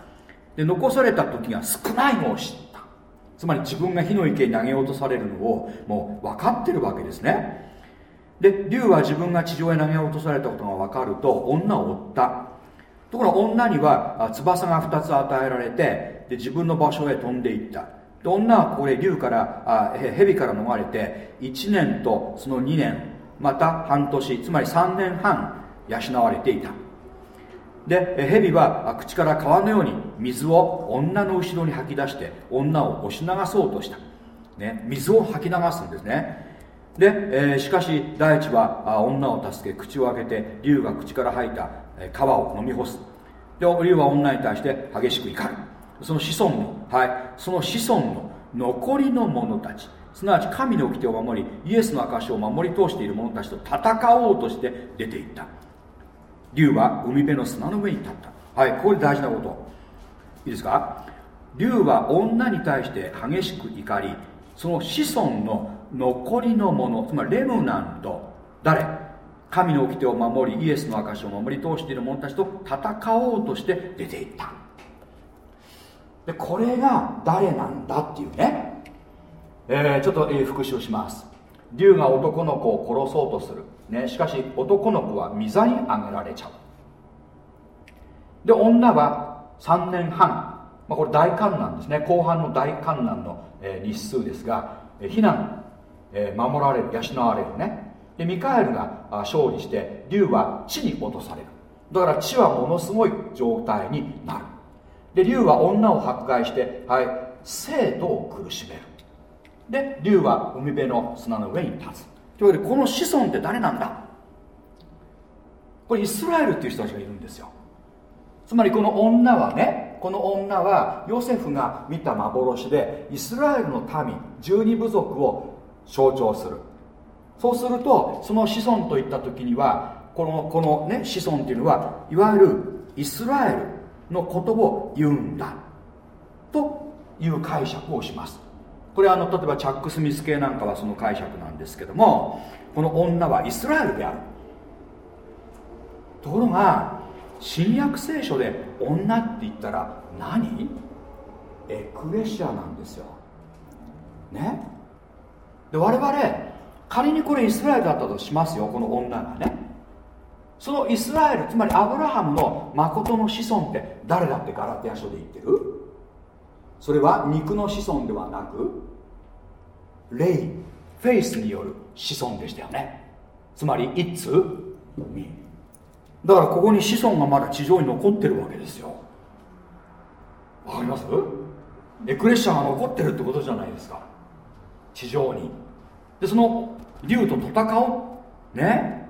で残された時が少ないのを知った。つまり自分が火の池に投げ落とされるのをもう分かってるわけですね。で竜は自分が地上へ投げ落とされたことが分かると女を追った。ところが女には翼が2つ与えられてで自分の場所へ飛んでいった。女はここで竜からあ蛇から逃れて1年とその2年また半年つまり3年半養われていた。で蛇は口から川のように水を女の後ろに吐き出して女を押し流そうとした、ね、水を吐き流すんですね。で、えー、しかし大地は女を助け口を開けて竜が口から吐いた川を飲み干す。で竜は女に対して激しく怒る。その子孫の、はい、その子孫の残りの者たちすなわち神の掟を守りイエスの証を守り通している者たちと戦おうとして出ていった。竜は海辺の砂の上に立った。はいここで大事なこと。いいですか？竜は女に対して激しく怒りその子孫の残りの者つまりレムナント誰？神の掟を守りイエスの証を守り通している者たちと戦おうとして出ていったでこれが誰なんだっていうね、えー、ちょっと、えー、復習します。竜が男の子を殺そうとする、ね、しかし男の子は御座にあげられちゃう。で女は3年半、まあ、これ大観難ですね。後半の大観難の、えー、日数ですが、えー、避難、えー、守られる養われるね。でミカエルが勝利して竜は地に落とされる。だから地はものすごい状態になる。で竜は女を迫害してはい生徒を苦しめる。で竜は海辺の砂の上に立つ。というわけでこの子孫って誰なんだ？これイスラエルっていう人たちがいるんですよ。つまりこの女はねこの女はヨセフが見た幻でイスラエルの民十二部族を象徴する。そうするとその子孫といった時にはこのこの、ね、子孫っていうのはいわゆるイスラエルのことを言うんだという解釈をします。これはあの例えばチャック・スミス系なんかはその解釈なんですけどもこの女はイスラエルである。ところが新約聖書で女って言ったら何？エクレシアなんですよ。ね？で我々仮にこれイスラエルだったとしますよこの女がね。そのイスラエルつまりアブラハムの誠の子孫って誰だってガラテヤ書で言ってる？それは肉の子孫ではなく霊フェイスによる子孫でしたよね。つまり It's me だからここに子孫がまだ地上に残ってるわけですよ。わかります？エクレッシャーが残ってるってことじゃないですか。地上に。でその竜と戦おう。ね？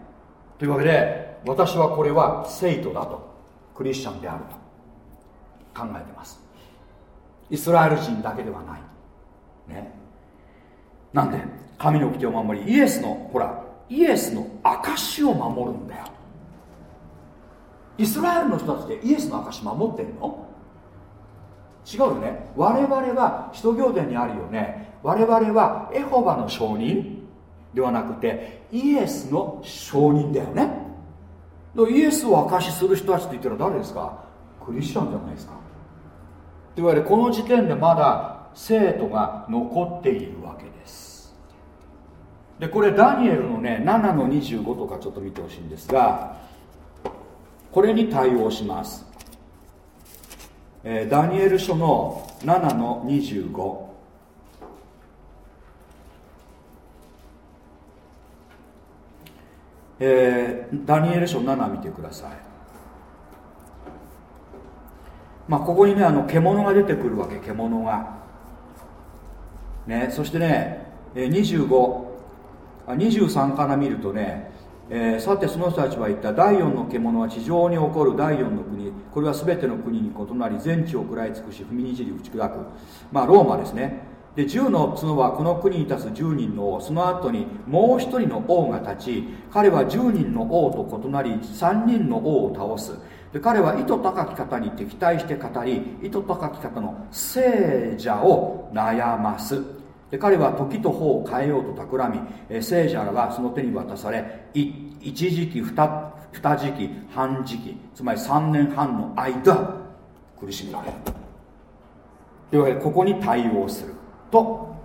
というわけで私はこれは生徒だとクリスチャンであると考えてます。イスラエル人だけではない。ね。なんで神の掟を守りイエスのほらイエスの証を守るんだよ。イスラエルの人たちでイエスの証守ってんの？違うよね。我々は使徒行伝にあるよね。我々はエホバの証人ではなくてイエスの証人だよね。イエスを証しする人たちって言ったら誰ですか？クリスチャンじゃないですか。というわけでこの時点でまだ生徒が残っているわけです。でこれダニエルのね7の25とかちょっと見てほしいんですがこれに対応します、えー、ダニエル書の7の25えー、ダニエル書7見てください。まあここにねあの獣が出てくるわけ獣が。ねそしてね25あ23から見るとねえー、さてその人たちは言った。第四の獣は地上に起こる。第四の国。これは全ての国に異なり全地を食らい尽くし踏みにじり打ち砕く。まあローマですね。で10の角はこの国に立つ10人の王。その後にもう一人の王が立ち彼は10人の王と異なり3人の王を倒す。で彼は意図高き方に敵対して語り意図高き方の聖者を悩ます。で彼は時と法を変えようと企み、聖者らはその手に渡され一時期二二時期半時期つまり3年半の間苦しめられる。というわけでここに対応する。と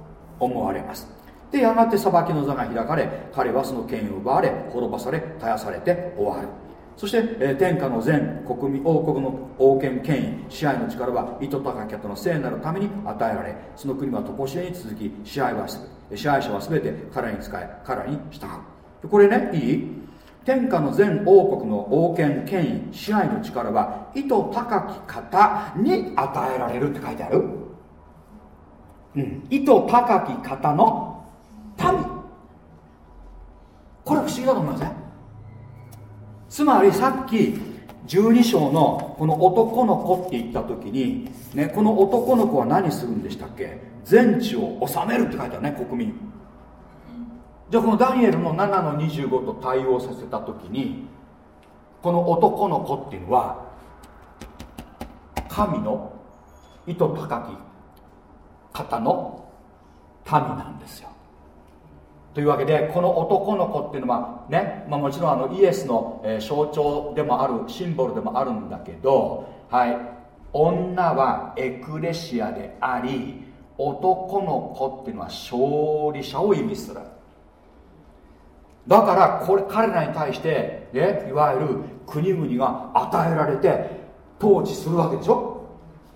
思われます。でやがて裁きの座が開かれ彼はその権威を奪われ滅ぼされ絶やされて終わる。そして、えー、天下の全国民王国の王権権威支配の力は意図高き方の聖なるために与えられその国は常しえに続き支配は支配者は全て彼に仕え彼に従う。これねいい？天下の全王国の王権権威支配の力は意図高き方に与えられるって書いてある。うん。意図高き方の民これ不思議だと思いません？つまりさっき12章のこの男の子って言った時に、ね、この男の子は何するんでしたっけ？全地を治めるって書いてあるね国民。じゃあこのダニエルの7の25と対応させた時にこの男の子っていうのは神の意図高き方の民なんですよ。というわけでこの男の子っていうのはね、まあ、もちろんあのイエスの、象徴でもあるシンボルでもあるんだけどはい女はエクレシアであり男の子っていうのは勝利者を意味する。だからこれ彼らに対して、ね、いわゆる国々が与えられて統治するわけでしょ。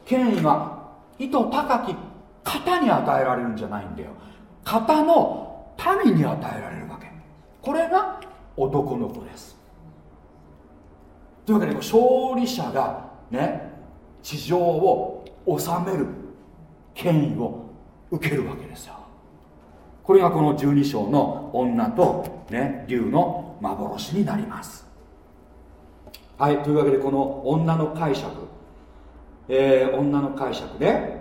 権威が意図高き方に与えられるんじゃないんだよ。方の民に与えられるわけ。これが男の子です。というわけで勝利者がね地上を治める権威を受けるわけですよ。これがこの12章の女と、ね、竜の幻になります。はいというわけでこの女の解釈、えー、女の解釈で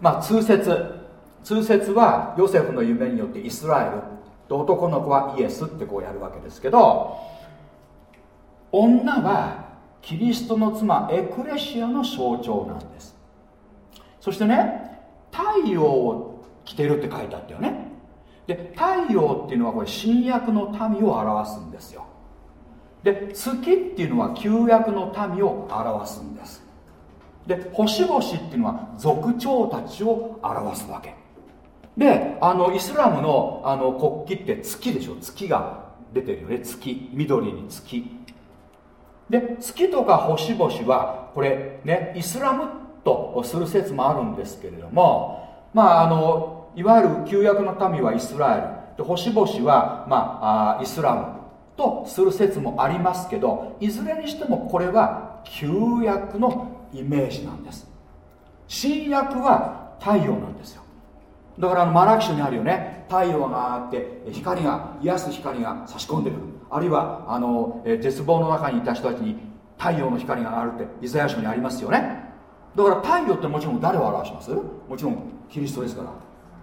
まあ通説。通説はヨセフの夢によってイスラエルと男の子はイエスってこうやるわけですけど女はキリストの妻エクレシアの象徴なんです。そしてね太陽を着てるって書いてあったよね。で太陽っていうのはこれ新約の民を表すんですよ。で月っていうのは旧約の民を表すんです。で星々っていうのは族長たちを表すわけ。であのイスラムのあの国旗って月でしょ？月が出てるよね。月。緑に月。で月とか星々はこれねイスラムとする説もあるんですけれどもまああのいわゆる旧約の民はイスラエル。で星々は、まあ、あイスラムとする説もありますけどいずれにしてもこれは旧約のイメージなんです。新約は太陽なんですよ。だからあのマラキ書にあるよね。太陽があって光が癒す光が差し込んでくる。あるいはあの絶望の中にいた人たちに太陽の光があるってイザヤ書にありますよね。だから太陽ってもちろん誰を表します？もちろんキリストですか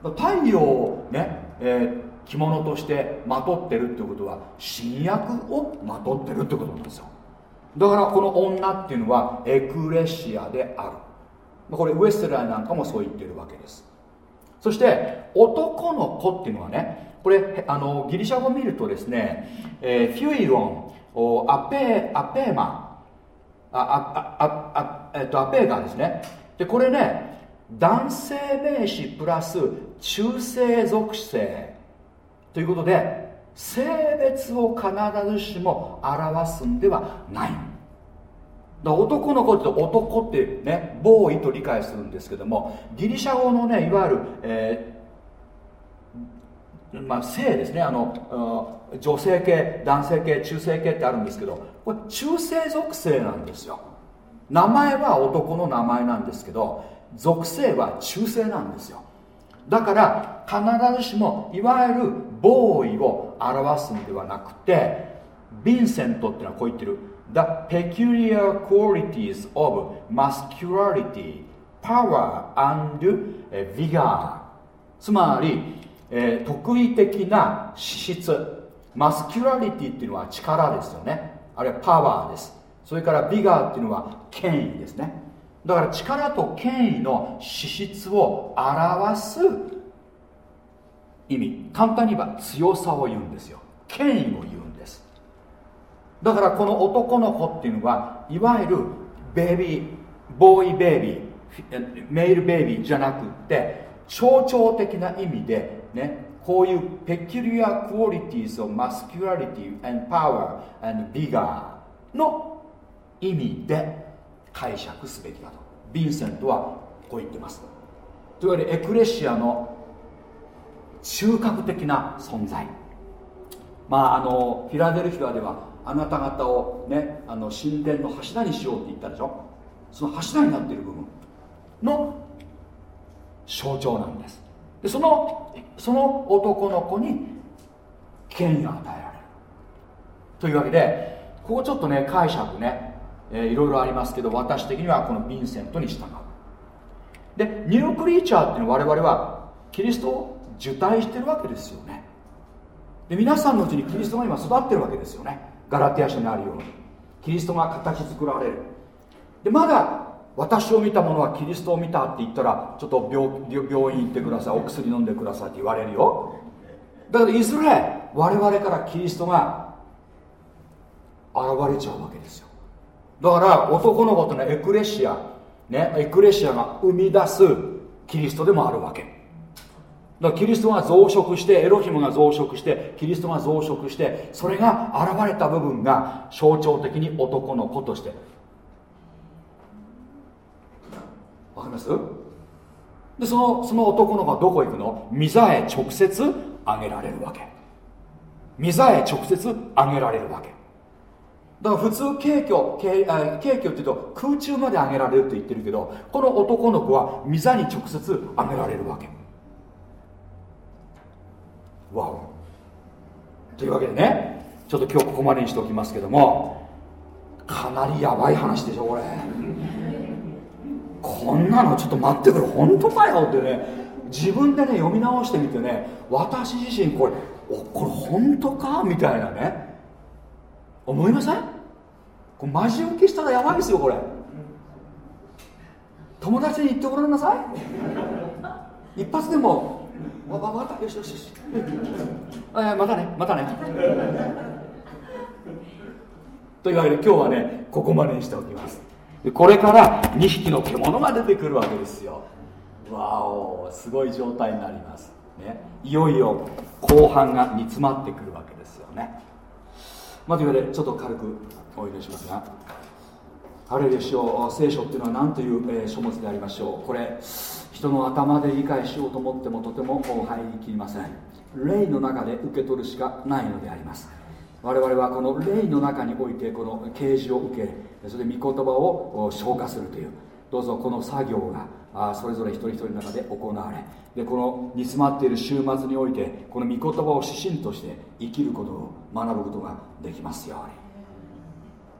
ら。太陽をね、えー、着物としてまとってるってことは新薬をまとってるってことなんですよ。だからこの女っていうのはエクレシアである。これウエステラーなんかもそう言ってるわけです。そして男の子っていうのはねこれあのギリシャ語見るとですね、えー、フュイロンアペアペーマ。ああああ、えっと、アペーガーですね。でこれね男性名詞プラス中性属性ということで性別を必ずしも表すんではない。だ男の子って男ってねボーイと理解するんですけどもギリシャ語のねいわゆる、えー、まあ、性ですね。あの女性系男性系中性系ってあるんですけどこれ中性属性なんですよ。名前は男の名前なんですけど属性は中性なんですよ。だから必ずしもいわゆるボーイを表すんではなくてヴィンセントっていうのはこう言ってる。The peculiar qualities of masculinity power and vigor. つまり、えー、特異的な資質。マスキュラリティっていうのは力ですよね。あるいはパワーです。それからビガーっていうのは権威ですね。だから力と権威の資質を表す意味。簡単に言えば強さを言うんですよ。権威を言う。だからこの男の子っていうのはいわゆるベイビーボーイベイビーメールベイビーじゃなくって象徴的な意味でねこういう peculiar qualities of masculinity and power and vigor の意味で解釈すべきだと。ヴィンセントはこう言ってます。というわけでエクレシアの中核的な存在。まああのフィラデルフィアではあなた方をねあの神殿の柱にしようって言ったでしょ？その柱になっている部分の象徴なんです。でそのその男の子に権威が与えられる。というわけでここちょっとね解釈ね、えー、いろいろありますけど私的にはこのヴィンセントに従う。でニュークリーチャーっていうのは我々はキリストを受胎してるわけですよね。で皆さんのうちにキリストが今育ってるわけですよね。ガラテヤ書にあるようにキリストが形作られる。でまだ私を見た者はキリストを見たって言ったらちょっと病病院行ってくださいお薬飲んでくださいって言われるよ。だからいずれ我々からキリストが現れちゃうわけですよ。だから男の子とねエクレシアねエクレシアが生み出すキリストでもあるわけ。だキリストが増殖してエロヒムが増殖してキリストが増殖してそれが現れた部分が象徴的に男の子として。わかります？でそのその男の子はどこ行くの？御座へ直接上げられるわけ。御座へ直接上げられるわけ。だから普通軽挙軽軽挙っていうと空中まで上げられると言ってるけどこの男の子は御座に直接上げられるわけ。わおというわけでねちょっと今日ここまでにしておきますけどもかなりやばい話でしょこれ。こんなのちょっと待ってくれ本当かよってね自分でね読み直してみてね私自身これおこれ本当か？みたいなね思いません？これマジ受けしたらやばいですよこれ。友達に言ってごらんなさい。一発でもわわわかったよしよし。よしあまたねまたね。というわけで今日はねここまでにしておきます。これから2匹の獣が出てくるわけですよ。わおすごい状態になります、ね、いよいよ後半が煮詰まってくるわけですよね。まあ、というわけでちょっと軽くお祈りしますが。あれでしょう聖書っていうのは何という、えー、書物でありましょう。これ人の頭で理解しようと思ってもとても入りきりません。霊の中で受け取るしかないのであります。我々はこの霊の中においてこの啓示を受けそれで御言葉を消化するというどうぞこの作業がそれぞれ一人一人の中で行われでこの煮詰まっている週末においてこの御言葉を指針として生きることを学ぶことができますよ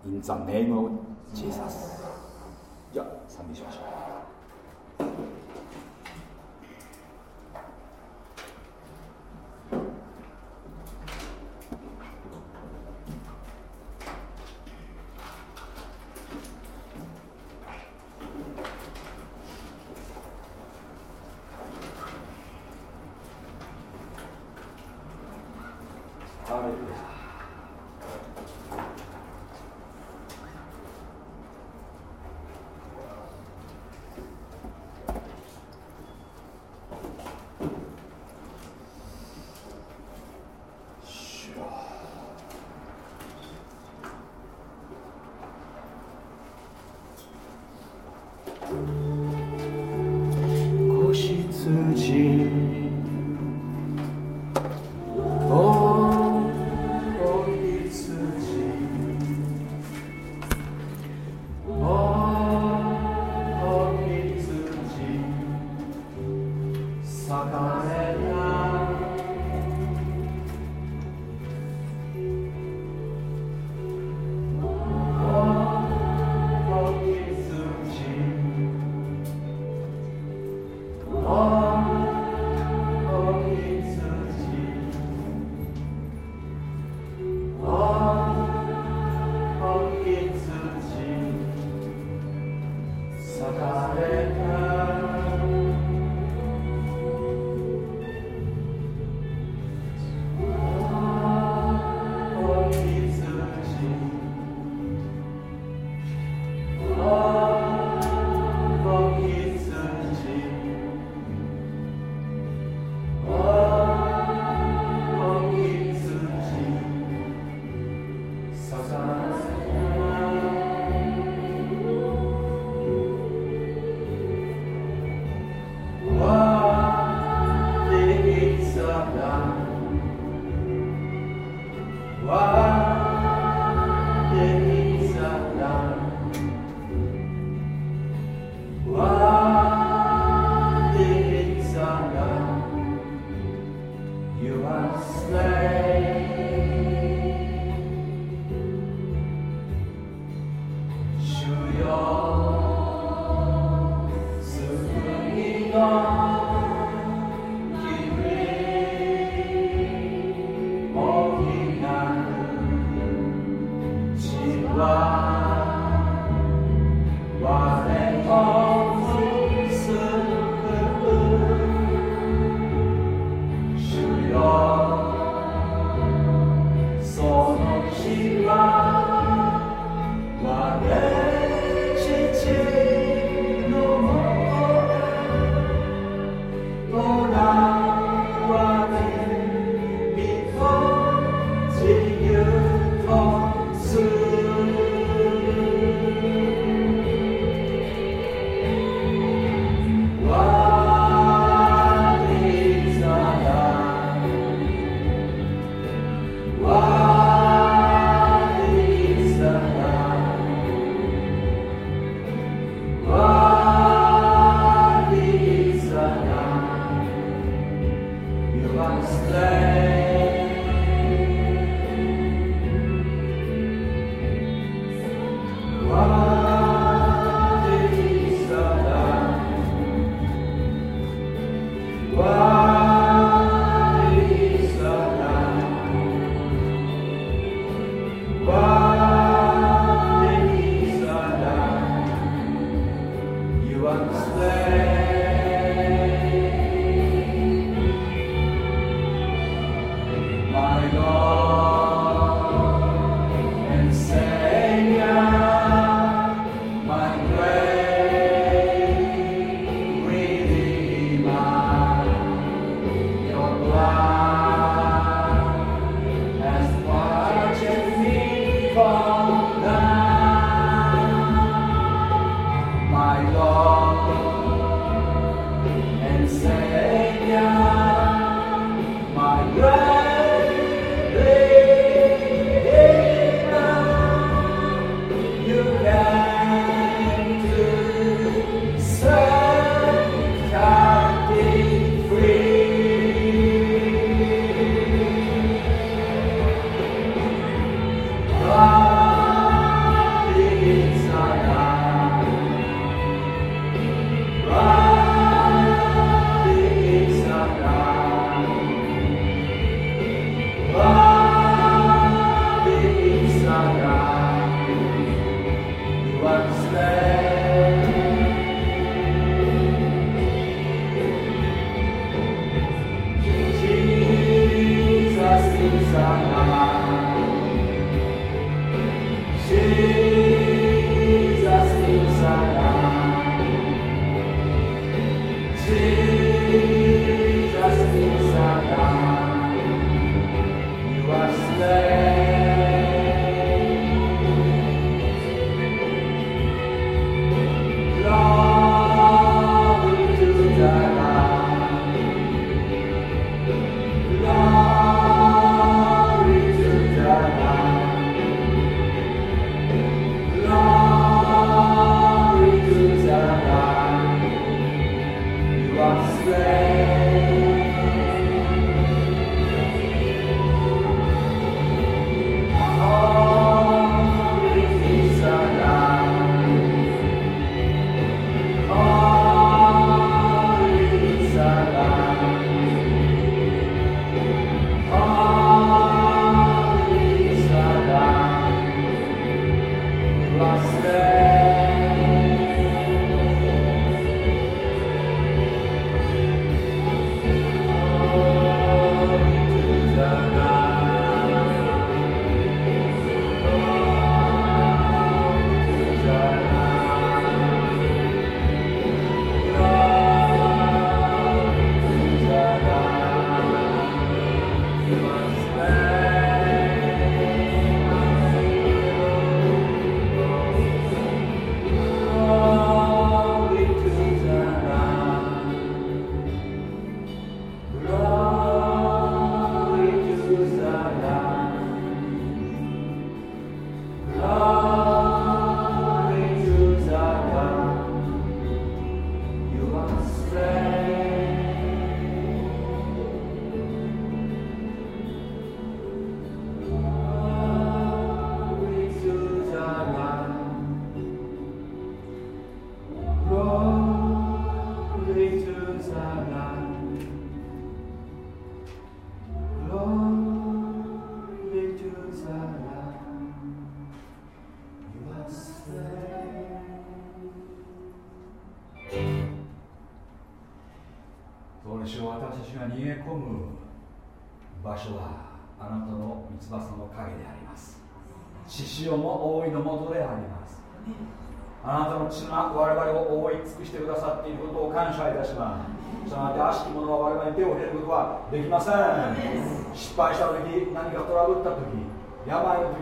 うに。In the name of Jesus じゃあ賛美しましょう。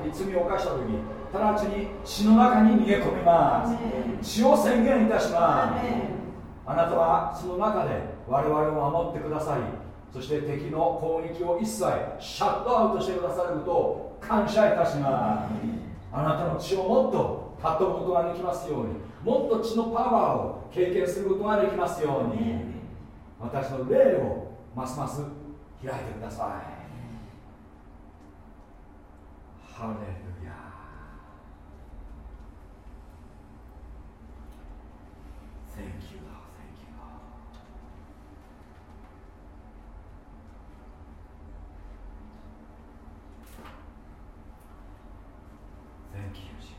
病の時罪を犯した時直ちに血の中に逃げ込みます。血を宣言いたします。あなたはその中で我々を守ってくださりそして敵の攻撃を一切シャットアウトしてくださることを感謝いたします。あなたの血をもっと尊ぶことができますように。もっと血のパワーを経験することができますように。私の霊をますます開いてくださいハレルヤー Thank you. Lord Thank you, Jesus.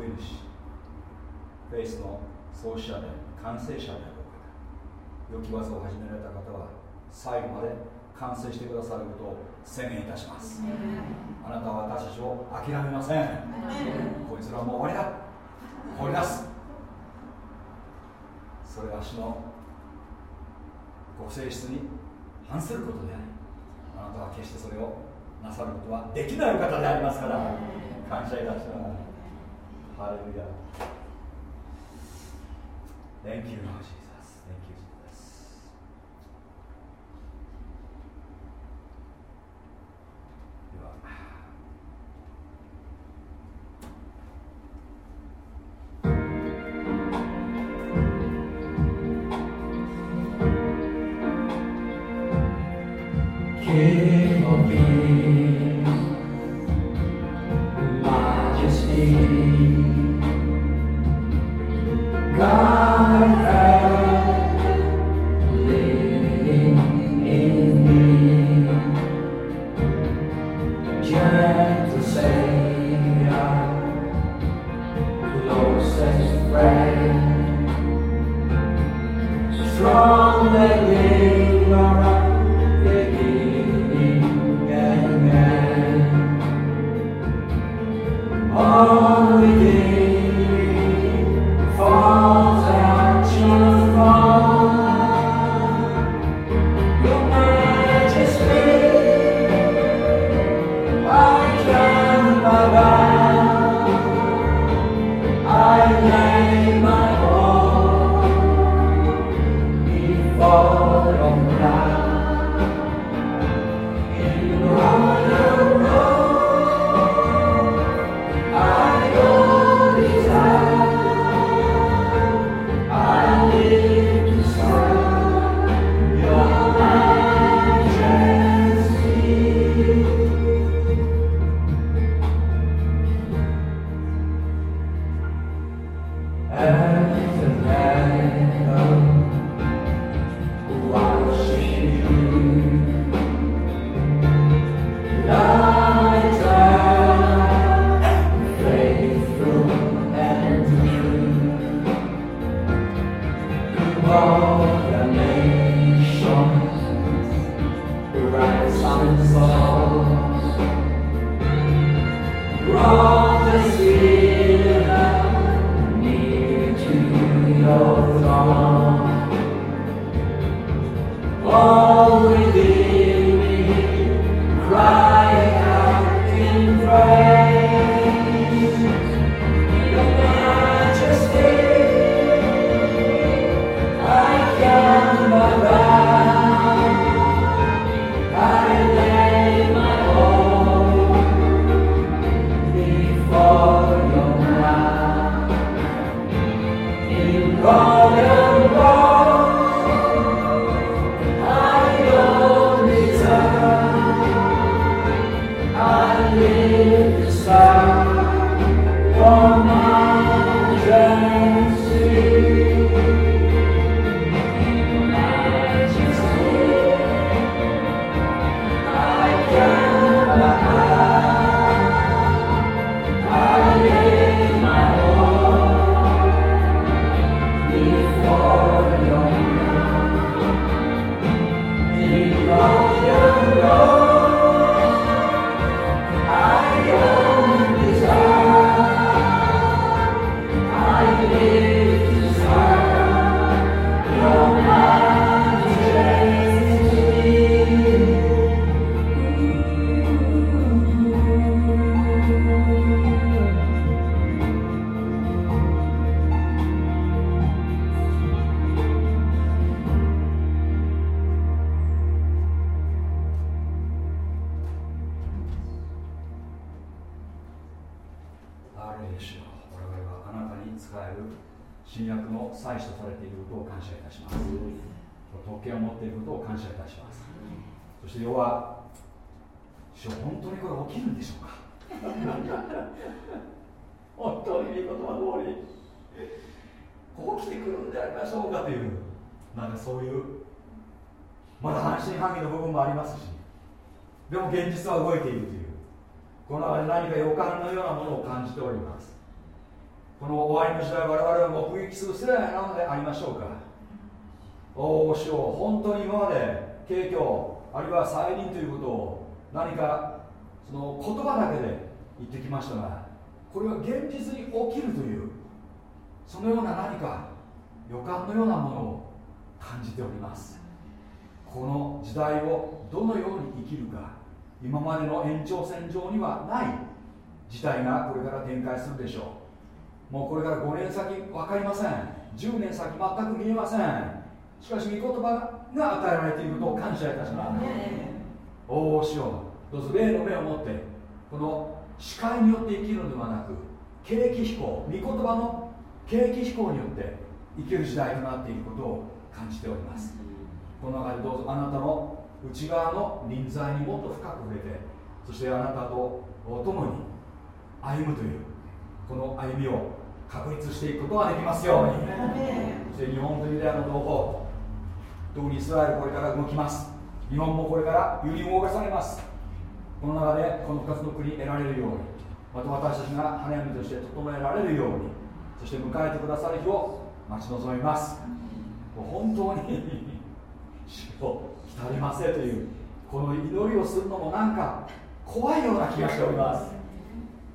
救い主フェイスの創始者で完成者であるお方良き技を始められた方は最後まで完成してくださることを宣言いたします、言ってきましたがこれは現実に起きるというそのような何か予感のようなものを感じております。この時代をどのように生きるか今までの延長線上にはない事態がこれから展開するでしょう。もうこれから5年先分かりません。10年先全く見えません。しかし御言葉が与えられていることを感謝いたします。おおしようどうぞ霊の目を持ってこの視界によって生きるのではなく景気飛行御言葉の景気飛行によって生きる時代となっていることを感じております。この中でどうぞあなたの内側の臨在にもっと深く触れてそしてあなたと共に歩むというこの歩みを確立していくことができますように。そして日本とユダヤの同胞特にイスラエルこれから動きます。日本もこれから揺り動かされます。この中でこの2つの国得られるようにまた私たちが花嫁として整えられるようにそして迎えてくださる日を待ち望みます。本当に主を浸りませというこの祈りをするのもなんか怖いような気がしております。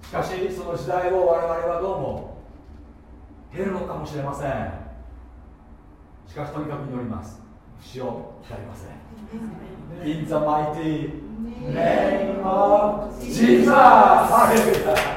しかしその時代を我々はどうも減るのかもしれません。しかしとにかく祈ります。死を浸りません。In the mighty name of Jesus!